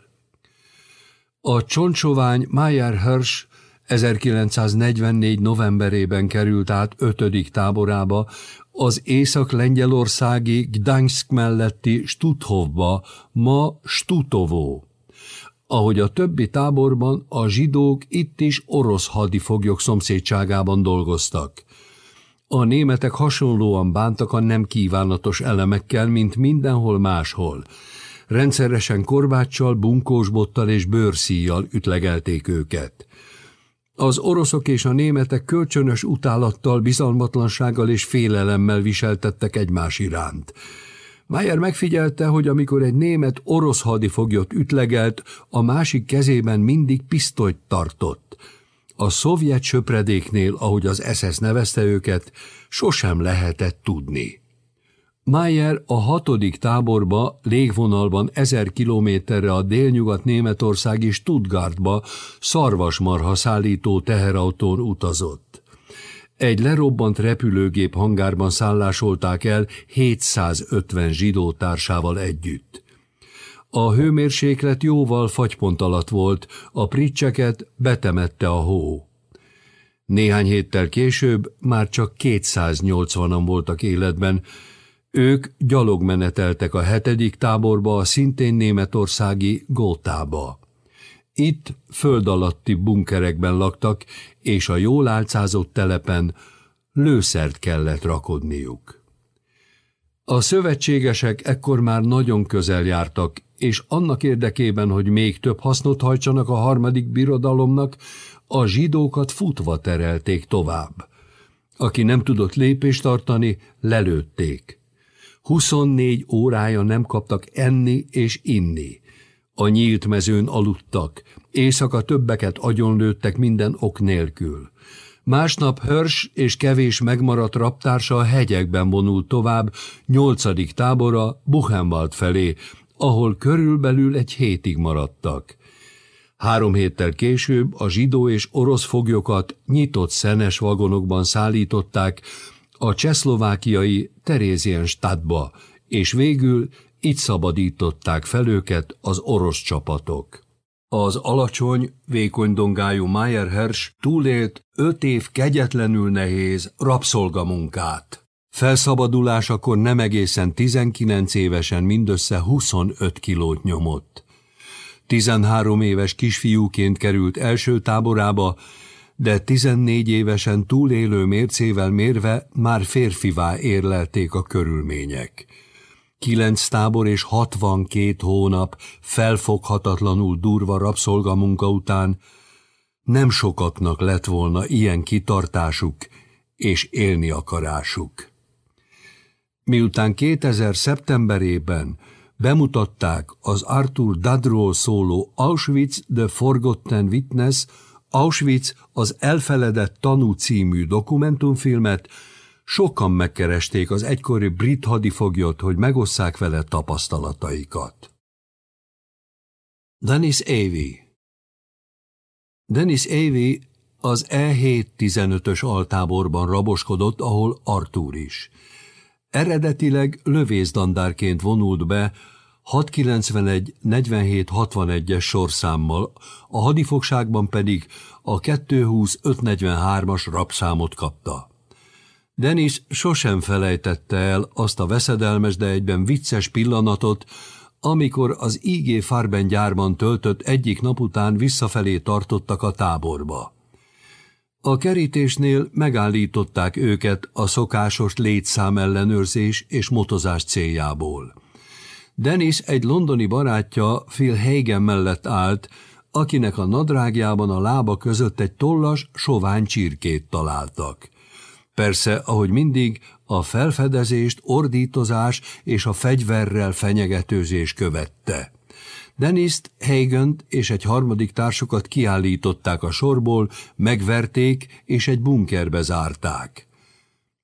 A csontsovány Meyer Hirsch 1944. novemberében került át ötödik táborába, az észak-lengyelországi Gdansk melletti Stuthovba, ma Stutovó. Ahogy a többi táborban, a zsidók itt is orosz hadifoglyok szomszédságában dolgoztak. A németek hasonlóan bántak a nem kívánatos elemekkel, mint mindenhol máshol. Rendszeresen korbáccsal, bunkósbottal és bőrszíjjal ütlegelték őket. Az oroszok és a németek kölcsönös utálattal, bizalmatlansággal és félelemmel viseltettek egymás iránt. Mayer megfigyelte, hogy amikor egy német orosz hadifoglyot ütlegelt, a másik kezében mindig pisztolyt tartott. A szovjet söpredéknél, ahogy az SS nevezte őket, sosem lehetett tudni. Mayer a hatodik táborba légvonalban ezer kilométerre a délnyugat németországi Stuttgartba szarvasmarha szállító teherautón utazott. Egy lerobbant repülőgép hangárban szállásolták el 750 zsidó társával együtt. A hőmérséklet jóval fagypont alatt volt, a pricseket betemette a hó. Néhány héttel később már csak 280-an voltak életben, ők gyalog meneteltek a hetedik táborba, a szintén németországi Gótába. Itt föld alatti bunkerekben laktak, és a jól álcázott telepen lőszert kellett rakodniuk. A szövetségesek ekkor már nagyon közel jártak, és annak érdekében, hogy még több hasznot hajtsanak a harmadik birodalomnak, a zsidókat futva terelték tovább. Aki nem tudott lépést tartani, lelőtték. 24 órája nem kaptak enni és inni. A nyílt mezőn aludtak, éjszaka többeket agyonlőttek minden ok nélkül. Másnap Hörs és kevés megmaradt raptársa a hegyekben vonult tovább, nyolcadik tábora Buchenwald felé, ahol körülbelül egy hétig maradtak. Három héttel később a zsidó és orosz foglyokat nyitott szenes vagonokban szállították, a csehszlovákiai Terézienstadtba, és végül itt szabadították fel őket az orosz csapatok. Az alacsony, vékony dongájú Mayer Hersch túlélt öt év kegyetlenül nehéz rabszolgamunkát. Felszabadulásakor nem egészen 19 évesen mindössze 25 kilót nyomott. 13 éves kisfiúként került első táborába, de 14 évesen túlélő mércével mérve már férfivá érlelték a körülmények. Kilenc tábor és 62 hónap felfoghatatlanul durva rabszolgamunka után nem sokaknak lett volna ilyen kitartásuk és élni akarásuk. Miután 2000. szeptemberében bemutatták az Arthur Dadról szóló Auschwitz The Forgotten Witness Auschwitz az Elfeledett tanú című dokumentumfilmet, sokan megkeresték az egykori brit hadifoglyot, hogy megosszák vele tapasztalataikat. Dennis Avey Dennis Avey az E7-15-ös altáborban raboskodott, ahol Arthur is. Eredetileg lövészdandárként vonult be, 691-47-61-es sorszámmal, a hadifogságban pedig a 220-543-as rabszámot kapta. Dennis sosem felejtette el azt a veszedelmes, de egyben vicces pillanatot, amikor az IG Farben gyárban töltött egyik nap után visszafelé tartottak a táborba. A kerítésnél megállították őket a szokásos létszám ellenőrzés és motozás céljából. Dennis egy londoni barátja Phil Hagen mellett állt, akinek a nadrágjában a lába között egy tollas, sovány csirkét találtak. Persze, ahogy mindig, a felfedezést ordítozás és a fegyverrel fenyegetőzés követte. Deniszt, Hagent és egy harmadik társukat kiállították a sorból, megverték és egy bunkerbe zárták.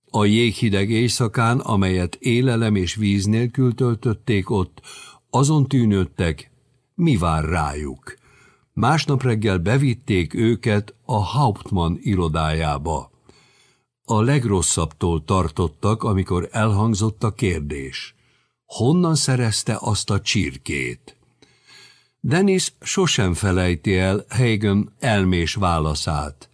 A jéghideg éjszakán, amelyet élelem és víz nélkül töltötték ott, azon tűnődtek, mi vár rájuk. Másnap reggel bevitték őket a Hauptmann irodájába. A legrosszabbtól tartottak, amikor elhangzott a kérdés. Honnan szerezte azt a csirkét? Dennis sosem felejti el Hagen elmés válaszát.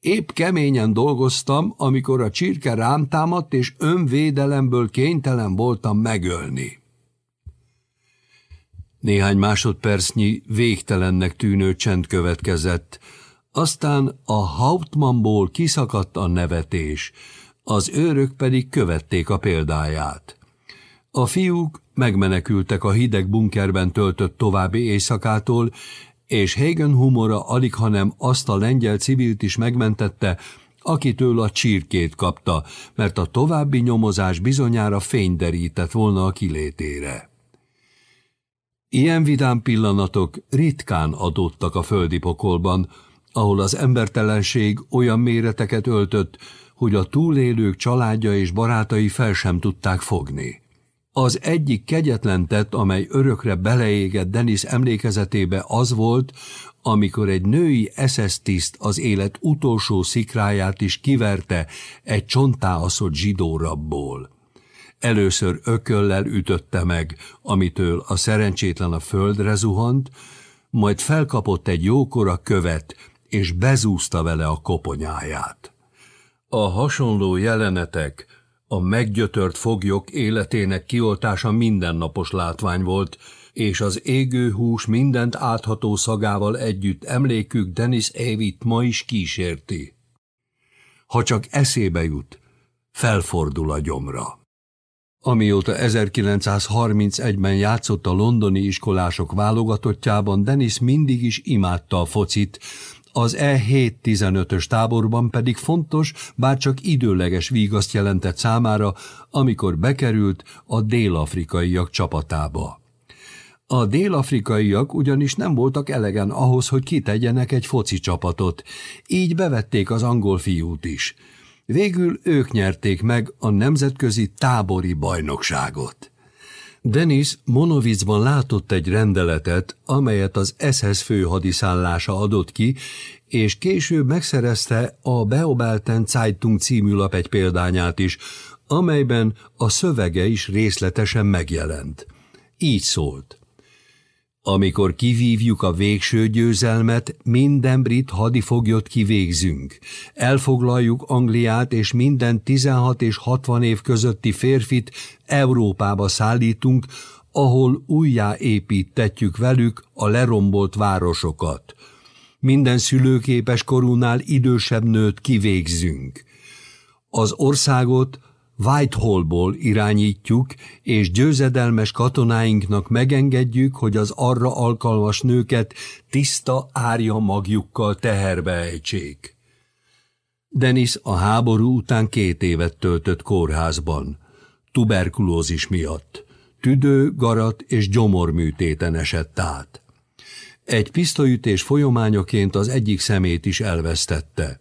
Épp keményen dolgoztam, amikor a csirke rám támadt, és önvédelemből kénytelen voltam megölni. Néhány másodpercnyi végtelennek tűnő csend következett, aztán a Hauptmannból kiszakadt a nevetés, az őrök pedig követték a példáját. A fiúk megmenekültek a hideg bunkerben töltött további éjszakától, és Hagen humora alig hanem azt a lengyel civilt is megmentette, akitől a csirkét kapta, mert a további nyomozás bizonyára fényderített volna a kilétére. Ilyen vidám pillanatok ritkán adódtak a földi pokolban, ahol az embertelenség olyan méreteket öltött, hogy a túlélők családja és barátai fel sem tudták fogni. Az egyik kegyetlen tett, amely örökre beleégett Denis emlékezetébe az volt, amikor egy női SS tiszt az élet utolsó szikráját is kiverte egy csontáaszott zsidó rabból. Először ököllel ütötte meg, amitől a szerencsétlen a földre zuhant, majd felkapott egy jókora követ, és bezúzta vele a koponyáját. A hasonló jelenetek, a meggyötört foglyok életének kioltása mindennapos látvány volt, és az égő hús mindent átható szagával együtt emlékük Dennis Évit ma is kísérti. Ha csak eszébe jut, felfordul a gyomra. Amióta 1931-ben játszott a londoni iskolások válogatottjában, Dennis mindig is imádta a focit, az E7-15-ös táborban pedig fontos, bár csak időleges vígaszt jelentett számára, amikor bekerült a dél-afrikaiak csapatába. A dél-afrikaiak ugyanis nem voltak elegen ahhoz, hogy kitegyenek egy foci csapatot, így bevették az angol fiút is. Végül ők nyerték meg a nemzetközi tábori bajnokságot. Denis Monovicban látott egy rendeletet, amelyet az SS főhadiszállása adott ki, és később megszerezte a Beobelten Zeitung című lap egy példányát is, amelyben a szövege is részletesen megjelent. Így szólt. Amikor kivívjuk a végső győzelmet, minden brit hadifoglyot kivégzünk. Elfoglaljuk Angliát, és minden 16 és 60 év közötti férfit Európába szállítunk, ahol újjáépítetjük velük a lerombolt városokat. Minden szülőképes korúnál idősebb nőt kivégzünk. Az országot Whitehallból irányítjuk, és győzedelmes katonáinknak megengedjük, hogy az arra alkalmas nőket tiszta árja magjukkal teherbe ejtsék. Denis a háború után két évet töltött kórházban, tuberkulózis miatt. Tüdő, garat és gyomorműtéten esett át. Egy pisztolyütés folyományoként az egyik szemét is elvesztette.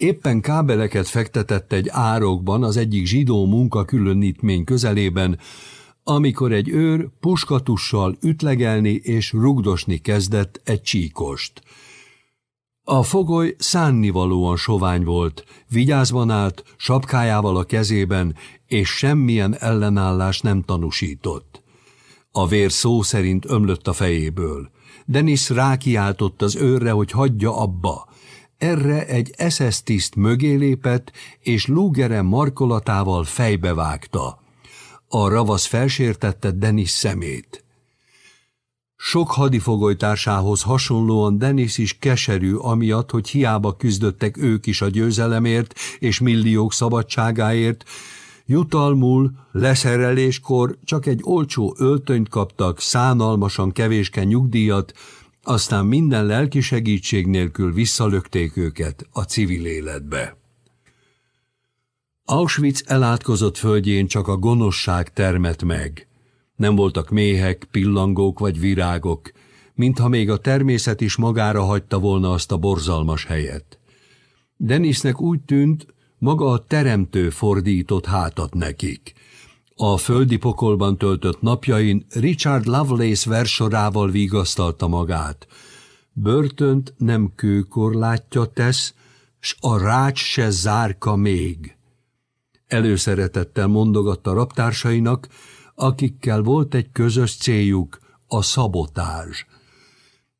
Éppen kábeleket fektetett egy árokban az egyik zsidó munkakülönítmény közelében, amikor egy őr puskatussal ütlegelni és rugdosni kezdett egy csíkost. A fogoly szánnivalóan sovány volt, vigyázban állt, sapkájával a kezében, és semmilyen ellenállás nem tanúsított. A vér szó szerint ömlött a fejéből. Denis rákiáltott az őrre, hogy hagyja abba – erre egy SS tiszt mögé lépett, és Lugere markolatával fejbevágta. A ravasz felsértette Denis szemét. Sok hadifogolytársához hasonlóan Denis is keserű amiatt, hogy hiába küzdöttek ők is a győzelemért és milliók szabadságáért, jutalmul, leszereléskor csak egy olcsó öltönyt kaptak, szánalmasan kevéske nyugdíjat, aztán minden lelki segítség nélkül visszalökték őket a civil életbe. Auschwitz elátkozott földjén csak a gonoszság termett meg. Nem voltak méhek, pillangók vagy virágok, mintha még a természet is magára hagyta volna azt a borzalmas helyet. Denisnek úgy tűnt, maga a teremtő fordított hátat nekik – a földi pokolban töltött napjain Richard Lovelace versorával vigasztalta magát. Börtönt nem kőkorlátja tesz, s a rács se zárka még. Előszeretettel mondogatta raptársainak, akikkel volt egy közös céljuk, a szabotázs.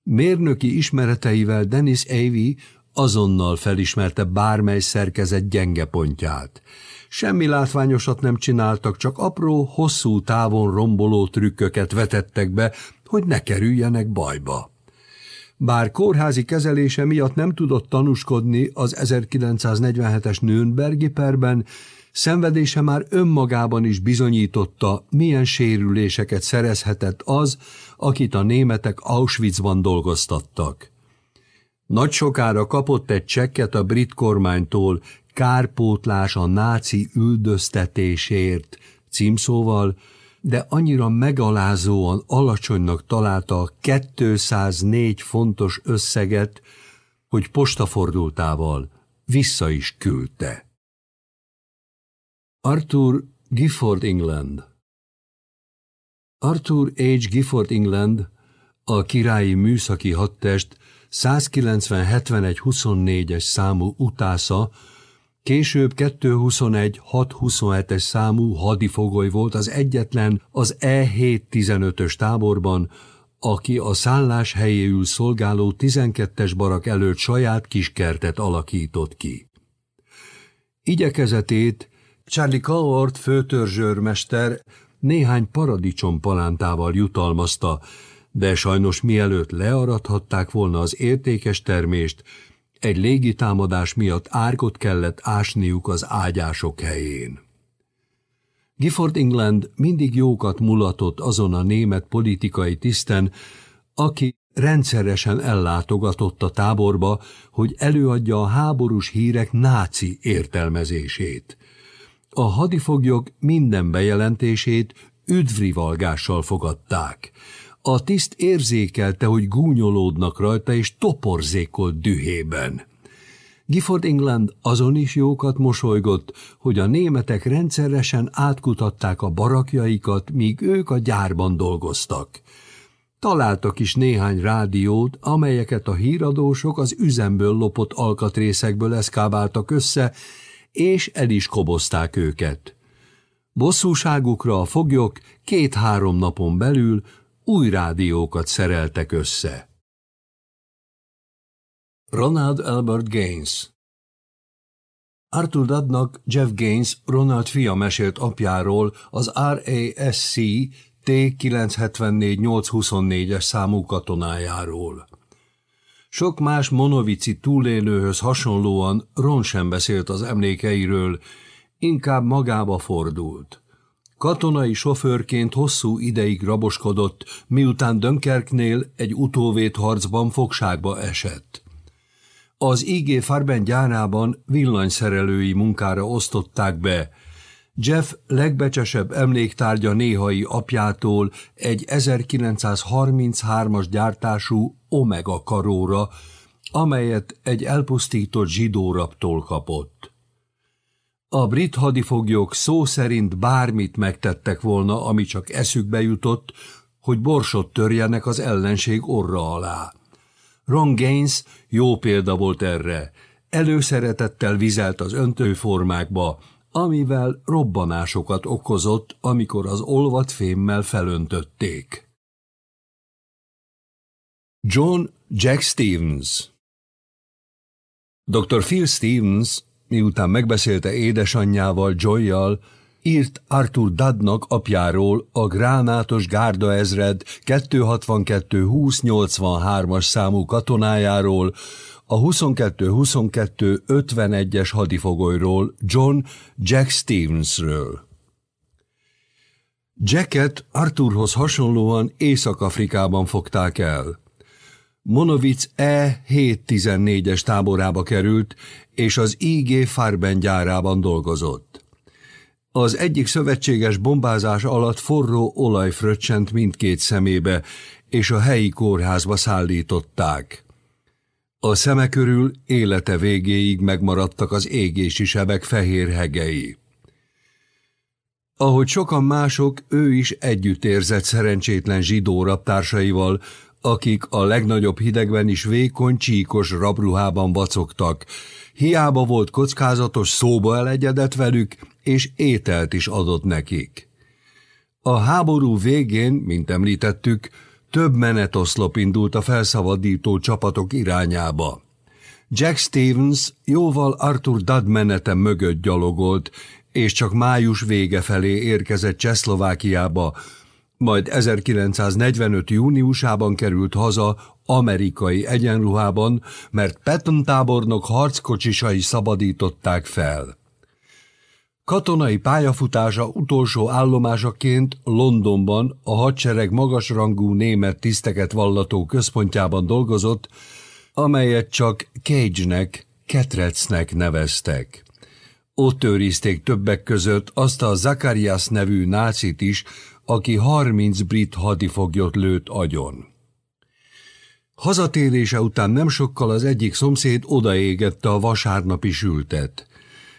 Mérnöki ismereteivel Dennis Avey azonnal felismerte bármely szerkezet gyenge pontját. Semmi látványosat nem csináltak, csak apró, hosszú távon romboló trükköket vetettek be, hogy ne kerüljenek bajba. Bár kórházi kezelése miatt nem tudott tanúskodni az 1947-es Nürnbergi perben, szenvedése már önmagában is bizonyította, milyen sérüléseket szerezhetett az, akit a németek Auschwitzban dolgoztattak. Nagy sokára kapott egy csekket a brit kormánytól, kárpótlás a náci üldöztetésért címszóval, de annyira megalázóan alacsonynak találta a 204 fontos összeget, hogy postafordultával vissza is küldte. Arthur Gifford England Arthur H. Gifford England, a királyi műszaki hadtest 190-71-24-es számú utásza, Később 221-627-es számú hadifogoly volt az egyetlen az E7-15-ös táborban, aki a szállás helyéül szolgáló 12-es barak előtt saját kiskertet alakított ki. Igyekezetét Charlie Coward főtörzsőrmester néhány paradicsom palántával jutalmazta, de sajnos mielőtt learadhatták volna az értékes termést, egy légitámadás miatt árkot kellett ásniuk az ágyások helyén. Gifford England mindig jókat mulatott azon a német politikai tiszten, aki rendszeresen ellátogatott a táborba, hogy előadja a háborús hírek náci értelmezését. A hadifoglyok minden bejelentését üdvrivalgással fogadták. A tiszt érzékelte, hogy gúnyolódnak rajta, és toporzékolt dühében. Gifford England azon is jókat mosolygott, hogy a németek rendszeresen átkutatták a barakjaikat, míg ők a gyárban dolgoztak. Találtak is néhány rádiót, amelyeket a híradósok az üzemből lopott alkatrészekből eszkábáltak össze, és el is kobozták őket. Bosszúságukra a foglyok két-három napon belül új rádiókat szereltek össze. Ronald Albert Gaines Arthur Dadnak Jeff Gaines, Ronald fia mesélt apjáról az RASC T-974-824-es számú katonájáról. Sok más monovici túlélőhöz hasonlóan Ron sem beszélt az emlékeiről, inkább magába fordult. Katonai sofőrként hosszú ideig raboskodott, miután Dönkerknél egy utóvét harcban fogságba esett. Az IG Farben gyárában villanyszerelői munkára osztották be. Jeff legbecsesebb emléktárgya néhai apjától egy 1933-as gyártású Omega karóra, amelyet egy elpusztított zsidóraptól kapott. A brit hadifoglyok szó szerint bármit megtettek volna, ami csak eszükbe jutott, hogy borsot törjenek az ellenség orra alá. Ron Gaines jó példa volt erre. Előszeretettel vizelt az öntőformákba, amivel robbanásokat okozott, amikor az olvat fémmel felöntötték. John Jack Stevens Dr. Phil Stevens miután megbeszélte édesanyjával, Joyjal, írt Arthur Dadnak apjáról a Gránátos Gárda ezred 262-2083-as számú katonájáról, a 22-22-51-es hadifogolyról, John Jack Stevensről. Jacket Arthurhoz hasonlóan Észak-Afrikában fogták el. Monovic E714-es táborába került, és az IG Farben gyárában dolgozott. Az egyik szövetséges bombázás alatt forró olaj fröccsent mindkét szemébe, és a helyi kórházba szállították. A szeme körül élete végéig megmaradtak az égési sebek fehér hegei. Ahogy sokan mások, ő is együtt érzett szerencsétlen zsidó raptársaival, akik a legnagyobb hidegben is vékony, csíkos rabruhában vacogtak. Hiába volt kockázatos, szóba elegyedett velük, és ételt is adott nekik. A háború végén, mint említettük, Több menetoszlop indult a felszabadító csapatok irányába. Jack Stevens jóval Arthur Dad menete mögött gyalogolt, és csak május vége felé érkezett Csehszlovákiába, majd 1945. júniusában került haza amerikai egyenruhában, mert Patton tábornok harckocsisai szabadították fel. Katonai pályafutása utolsó állomásaként Londonban a hadsereg magasrangú német tiszteket vallató központjában dolgozott, amelyet csak Cage-nek, Ketrecnek neveztek. Ott őrizték többek között azt a Zacharias nevű nácit is, aki 30 brit hadifoglyot lőtt agyon. Hazatérése után nem sokkal az egyik szomszéd odaégette a vasárnapi sültet.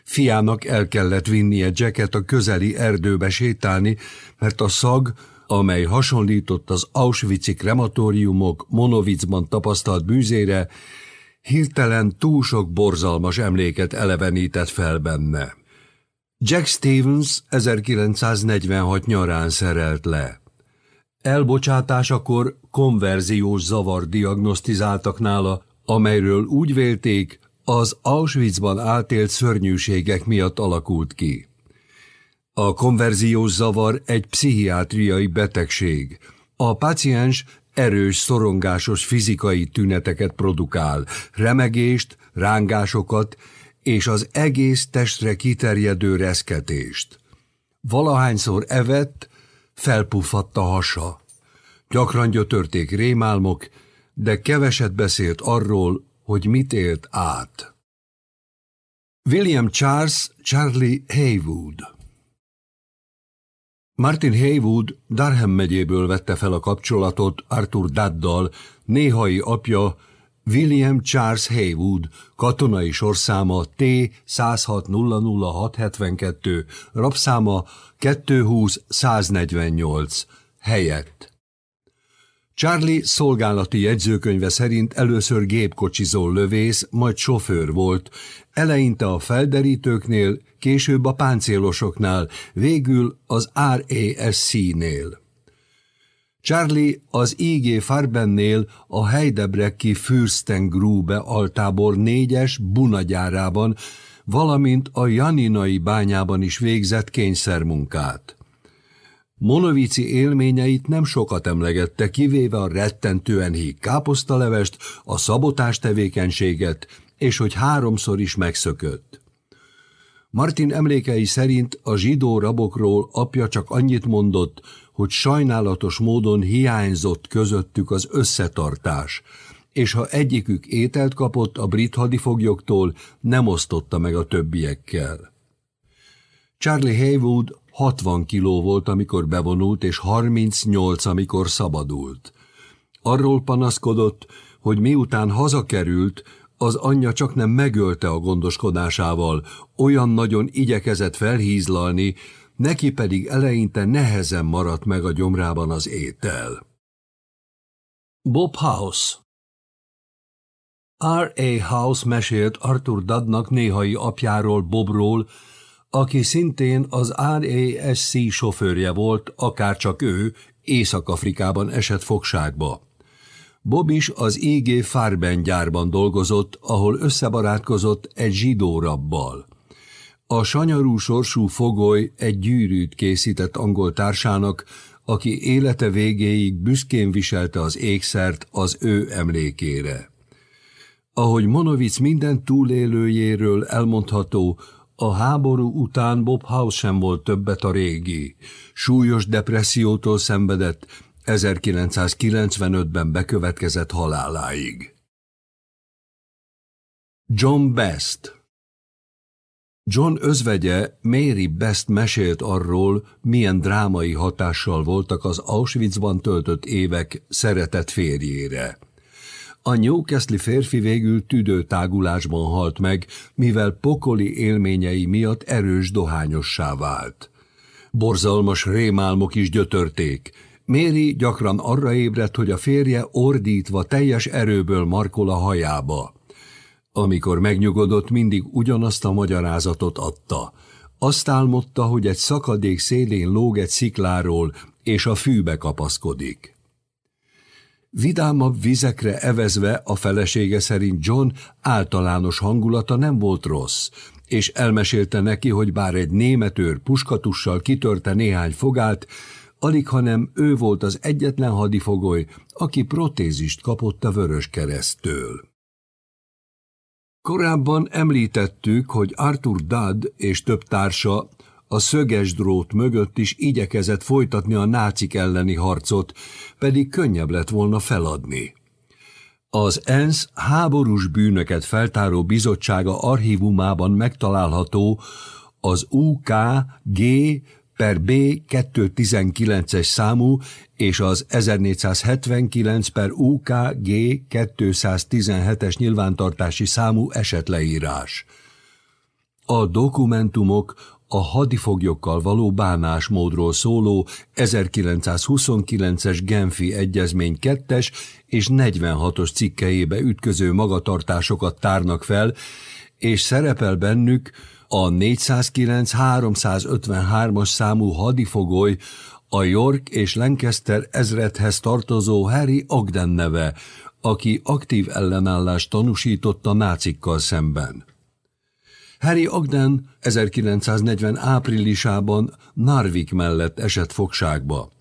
Fiának el kellett vinnie Jacket a közeli erdőbe sétálni, mert a szag, amely hasonlított az Auschwitz-i krematóriumok Monovicban tapasztalt bűzére, hirtelen túl sok borzalmas emléket elevenített fel benne. Jack Stevens 1946 nyarán szerelt le. Elbocsátásakor konverziós zavar diagnosztizáltak nála, amelyről úgy vélték, az Auschwitzban átélt szörnyűségek miatt alakult ki. A konverziós zavar egy pszichiátriai betegség. A páciens erős, szorongásos fizikai tüneteket produkál, remegést, rángásokat és az egész testre kiterjedő reszketést. Valahányszor evett, felpuffadt a hasa. Gyakran gyötörték rémálmok, de keveset beszélt arról, hogy mit élt át. William Charles Charlie Haywood Martin Haywood Darham megyéből vette fel a kapcsolatot Arthur Daddal, néhai apja William Charles Haywood, katonai sorszáma T 106 rabszáma 220 148, helyett. Charlie szolgálati jegyzőkönyve szerint először gépkocsizó lövész, majd sofőr volt, eleinte a felderítőknél, később a páncélosoknál, végül az RASC-nél. Charlie az IG Farbennél a Heidebrecki Fürstengrube altábor négyes bunagyárában, valamint a Janinai bányában is végzett kényszermunkát. Monovici élményeit nem sokat emlegette, kivéve a rettentően híg káposztalevest, a szabotás tevékenységet, és hogy háromszor is megszökött. Martin emlékei szerint a zsidó rabokról apja csak annyit mondott, hogy sajnálatos módon hiányzott közöttük az összetartás, és ha egyikük ételt kapott a brit hadifoglyoktól, nem osztotta meg a többiekkel. Charlie Haywood 60 kiló volt, amikor bevonult, és 38, amikor szabadult. Arról panaszkodott, hogy miután hazakerült, az anyja csak nem megölte a gondoskodásával, olyan nagyon igyekezett felhízlalni, neki pedig eleinte nehezen maradt meg a gyomrában az étel. Bob House R.A. House mesélt Arthur Dadnak néhai apjáról, Bobról, aki szintén az RASC sofőrje volt, akár csak ő, Észak-Afrikában esett fogságba. Bob is az IG Farben gyárban dolgozott, ahol összebarátkozott egy zsidó rabbal. A sanyarú sorsú fogoly egy gyűrűt készített angol társának, aki élete végéig büszkén viselte az ékszert az ő emlékére. Ahogy Monovic minden túlélőjéről elmondható, a háború után Bob House sem volt többet a régi. Súlyos depressziótól szenvedett, 1995-ben bekövetkezett haláláig. John Best John özvegye Mary Best mesélt arról, milyen drámai hatással voltak az Auschwitzban töltött évek szeretett férjére. A Newcastle férfi végül tüdőtágulásban halt meg, mivel pokoli élményei miatt erős dohányossá vált. Borzalmas rémálmok is gyötörték. Méri gyakran arra ébredt, hogy a férje ordítva teljes erőből markol a hajába. Amikor megnyugodott, mindig ugyanazt a magyarázatot adta. Azt álmodta, hogy egy szakadék szélén lóg egy szikláról, és a fűbe kapaszkodik. Vidámabb vizekre evezve a felesége szerint John általános hangulata nem volt rossz, és elmesélte neki, hogy bár egy németőr puskatussal kitörte néhány fogát, alig hanem ő volt az egyetlen hadifogoly, aki protézist kapott a Vörös Keresztől. Korábban említettük, hogy Arthur Dudd és több társa a szöges drót mögött is igyekezett folytatni a nácik elleni harcot, pedig könnyebb lett volna feladni. Az ENSZ háborús bűnöket feltáró bizottsága archívumában megtalálható az UKG per B 219-es számú és az 1479 per UKG 217-es nyilvántartási számú esetleírás. A dokumentumok a hadifoglyokkal való bánásmódról szóló 1929-es Genfi Egyezmény 2-es és 46-os cikkeibe ütköző magatartásokat tárnak fel, és szerepel bennük a 409-353-as számú hadifogoly, a York és Lancaster ezredhez tartozó Harry Ogden neve, aki aktív ellenállást tanúsított a nácikkal szemben. Harry Ogden 1940 áprilisában Narvik mellett esett fogságba.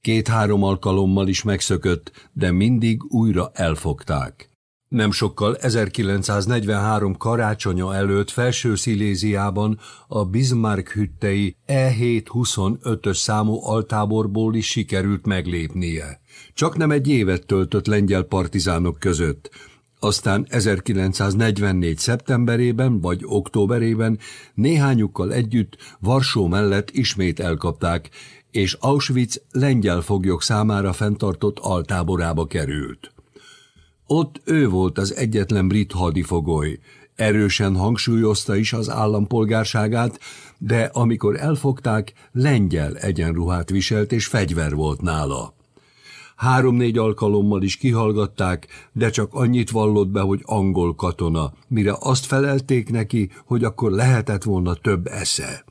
Két-három alkalommal is megszökött, de mindig újra elfogták. Nem sokkal 1943 karácsonya előtt felső Sziléziában a Bismarck hüttei E725-ös számú altáborból is sikerült meglépnie. Csak nem egy évet töltött lengyel partizánok között, aztán 1944. szeptemberében vagy októberében néhányukkal együtt Varsó mellett ismét elkapták, és Auschwitz lengyel foglyok számára fenntartott altáborába került. Ott ő volt az egyetlen brit hadifogoly, erősen hangsúlyozta is az állampolgárságát, de amikor elfogták, lengyel egyenruhát viselt és fegyver volt nála. Három-négy alkalommal is kihallgatták, de csak annyit vallott be, hogy angol katona, mire azt felelték neki, hogy akkor lehetett volna több esze.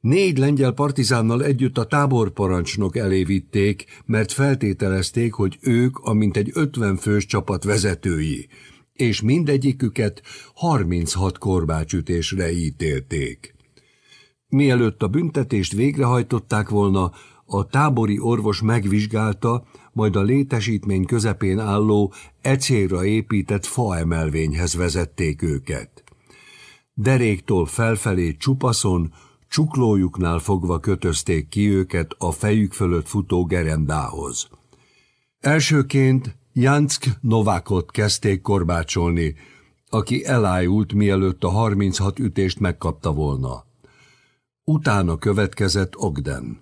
Négy lengyel partizánnal együtt a táborparancsnok elé vitték, mert feltételezték, hogy ők a mintegy ötven fős csapat vezetői, és mindegyiküket 36 korbácsütésre ítélték. Mielőtt a büntetést végrehajtották volna, a tábori orvos megvizsgálta, majd a létesítmény közepén álló, ecélra épített faemelvényhez vezették őket. Deréktól felfelé csupaszon, csuklójuknál fogva kötözték ki őket a fejük fölött futó gerendához. Elsőként Jansk Novákot kezdték korbácsolni, aki elájult, mielőtt a 36 ütést megkapta volna. Utána következett Ogden.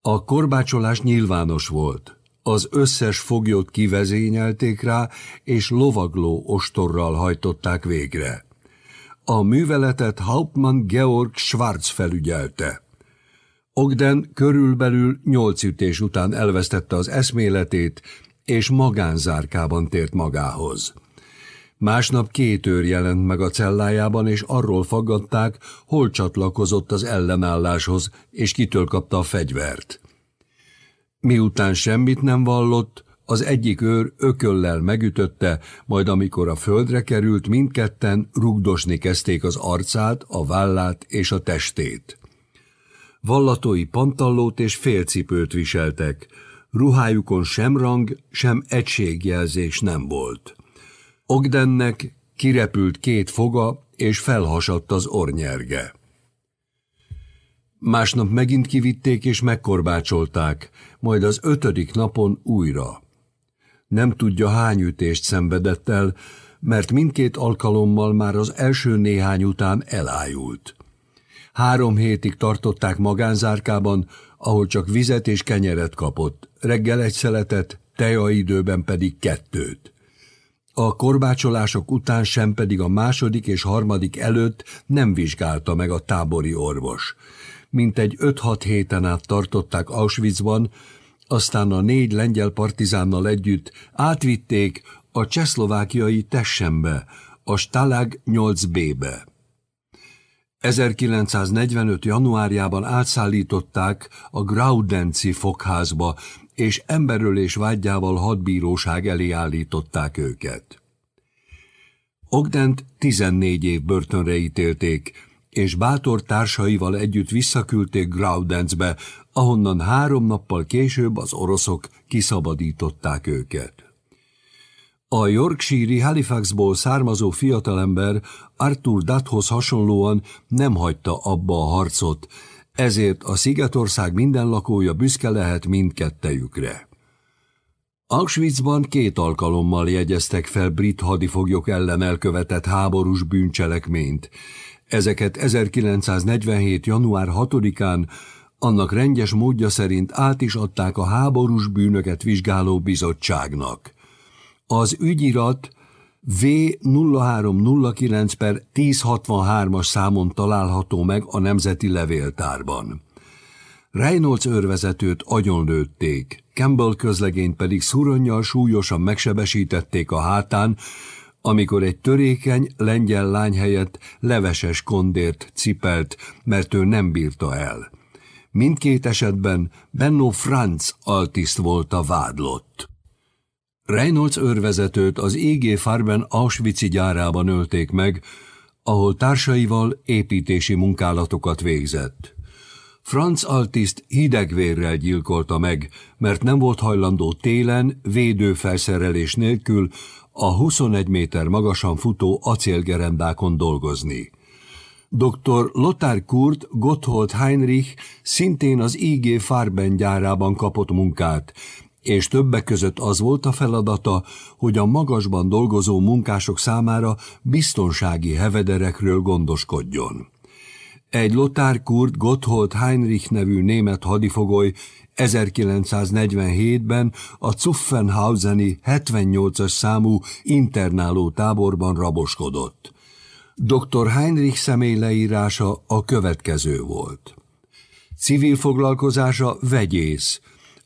A korbácsolás nyilvános volt. Az összes foglyot kivezényelték rá, és lovagló ostorral hajtották végre. A műveletet Hauptmann Georg Schwarz felügyelte. Ogden körülbelül nyolc ütés után elvesztette az eszméletét, és magánzárkában tért magához. Másnap két őr jelent meg a cellájában, és arról faggatták, hol csatlakozott az ellenálláshoz, és kitől kapta a fegyvert. Miután semmit nem vallott, az egyik őr ököllel megütötte, majd amikor a földre került, mindketten rugdosni kezdték az arcát, a vállát és a testét. Vallatói pantallót és félcipőt viseltek, ruhájukon sem rang, sem egységjelzés nem volt. Ogdennek kirepült két foga, és felhasadt az ornyerge. Másnap megint kivitték és megkorbácsolták, majd az ötödik napon újra. Nem tudja hány ütést szenvedett el, mert mindkét alkalommal már az első néhány után elájult. Három hétig tartották magánzárkában, ahol csak vizet és kenyeret kapott, reggel egy szeletet, tejaidőben pedig kettőt. A korbácsolások után sem pedig a második és harmadik előtt nem vizsgálta meg a tábori orvos. Mintegy 5-6 héten át tartották Auschwitzban, aztán a négy lengyel partizánnal együtt átvitték a csehszlovákiai Tessembe, a Stalag 8B-be. 1945. januárjában átszállították a Graudenci fogházba, és emberölés vágyával hadbíróság elé állították őket. Ogdent 14 év börtönre ítélték, és bátor társaival együtt visszaküldték Graudenzbe, ahonnan három nappal később az oroszok kiszabadították őket. A Yorkshire Halifaxból származó fiatalember Arthur Dutthoz hasonlóan nem hagyta abba a harcot, ezért a Szigetország minden lakója büszke lehet mindkettejükre. Auschwitzban két alkalommal jegyeztek fel brit hadifoglyok ellen elkövetett háborús bűncselekményt. Ezeket 1947. január 6-án annak rendes módja szerint át is adták a háborús bűnöket vizsgáló bizottságnak. Az ügyirat V0309 per 1063-as számon található meg a Nemzeti Levéltárban. Reynolds őrvezetőt agyonlőtték, Campbell közlegényt pedig szuronnyal súlyosan megsebesítették a hátán, amikor egy törékeny lengyel lány helyett leveses kondért cipelt, mert ő nem bírta el. Mindkét esetben Benno Franz altiszt volt a vádlott. Reynolds őrvezetőt az IG Farben Auschwitz gyárában ölték meg, ahol társaival építési munkálatokat végzett. Franz Altiszt hidegvérrel gyilkolta meg, mert nem volt hajlandó télen védőfelszerelés nélkül a 21 méter magasan futó acélgerendákon dolgozni. Dr. Lothar Kurt Gotthold Heinrich szintén az IG Farben gyárában kapott munkát, és többek között az volt a feladata, hogy a magasban dolgozó munkások számára biztonsági hevederekről gondoskodjon. Egy Lothar Kurt Gotthold Heinrich nevű német hadifogoly 1947-ben a Zuffenhauseni 78-as számú internáló táborban raboskodott. Dr. Heinrich személy leírása a következő volt. Civil foglalkozása vegyész,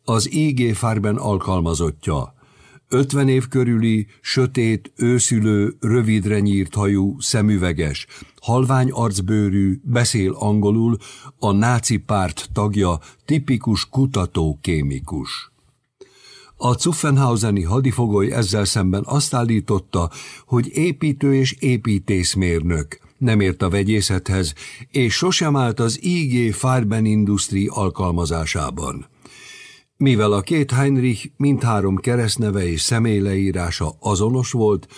az IG Farben alkalmazottja. 50 év körüli, sötét, őszülő, rövidre nyírt hajú, szemüveges, halvány arcbőrű, beszél angolul, a náci párt tagja, tipikus kutató-kémikus. A Zuffenhauseni hadifogoly ezzel szemben azt állította, hogy építő és építészmérnök, nem ért a vegyészethez, és sosem állt az IG Farben Industri alkalmazásában. Mivel a két Heinrich mindhárom keresztneve és személyleírása azonos volt,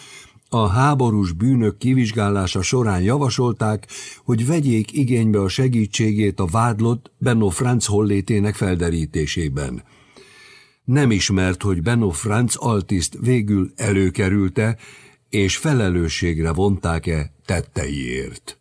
a háborús bűnök kivizsgálása során javasolták, hogy vegyék igénybe a segítségét a vádlott Benno Franz hollétének felderítésében. Nem ismert, hogy Benno Franz altiszt végül előkerülte, és felelősségre vonták-e tetteiért.